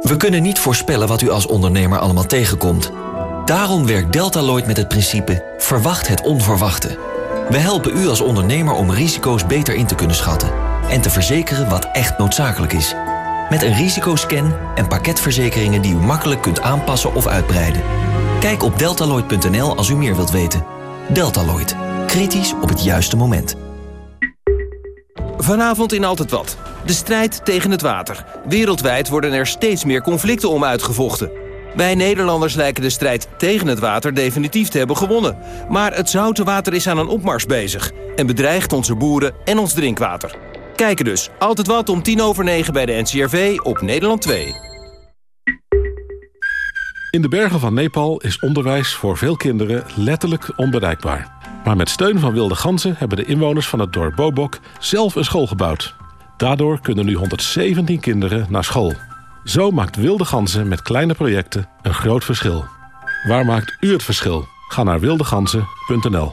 We kunnen niet voorspellen wat u als ondernemer allemaal tegenkomt. Daarom werkt Deltaloid met het principe... verwacht het onverwachte. We helpen u als ondernemer om risico's beter in te kunnen schatten... en te verzekeren wat echt noodzakelijk is. Met een risicoscan en pakketverzekeringen die u makkelijk kunt aanpassen of uitbreiden. Kijk op deltaloid.nl als u meer wilt weten. Deltaloid. Kritisch op het juiste moment. Vanavond in Altijd Wat. De strijd tegen het water. Wereldwijd worden er steeds meer conflicten om uitgevochten. Wij Nederlanders lijken de strijd tegen het water definitief te hebben gewonnen. Maar het zoute water is aan een opmars bezig... en bedreigt onze boeren en ons drinkwater. Kijken dus. Altijd wat om tien over negen bij de NCRV op Nederland 2. In de bergen van Nepal is onderwijs voor veel kinderen letterlijk onbereikbaar. Maar met steun van wilde ganzen hebben de inwoners van het dorp Bobok zelf een school gebouwd. Daardoor kunnen nu 117 kinderen naar school. Zo maakt wilde ganzen met kleine projecten een groot verschil. Waar maakt u het verschil? Ga naar wildeganzen.nl.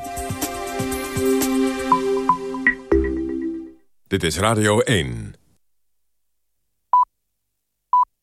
Dit is Radio 1.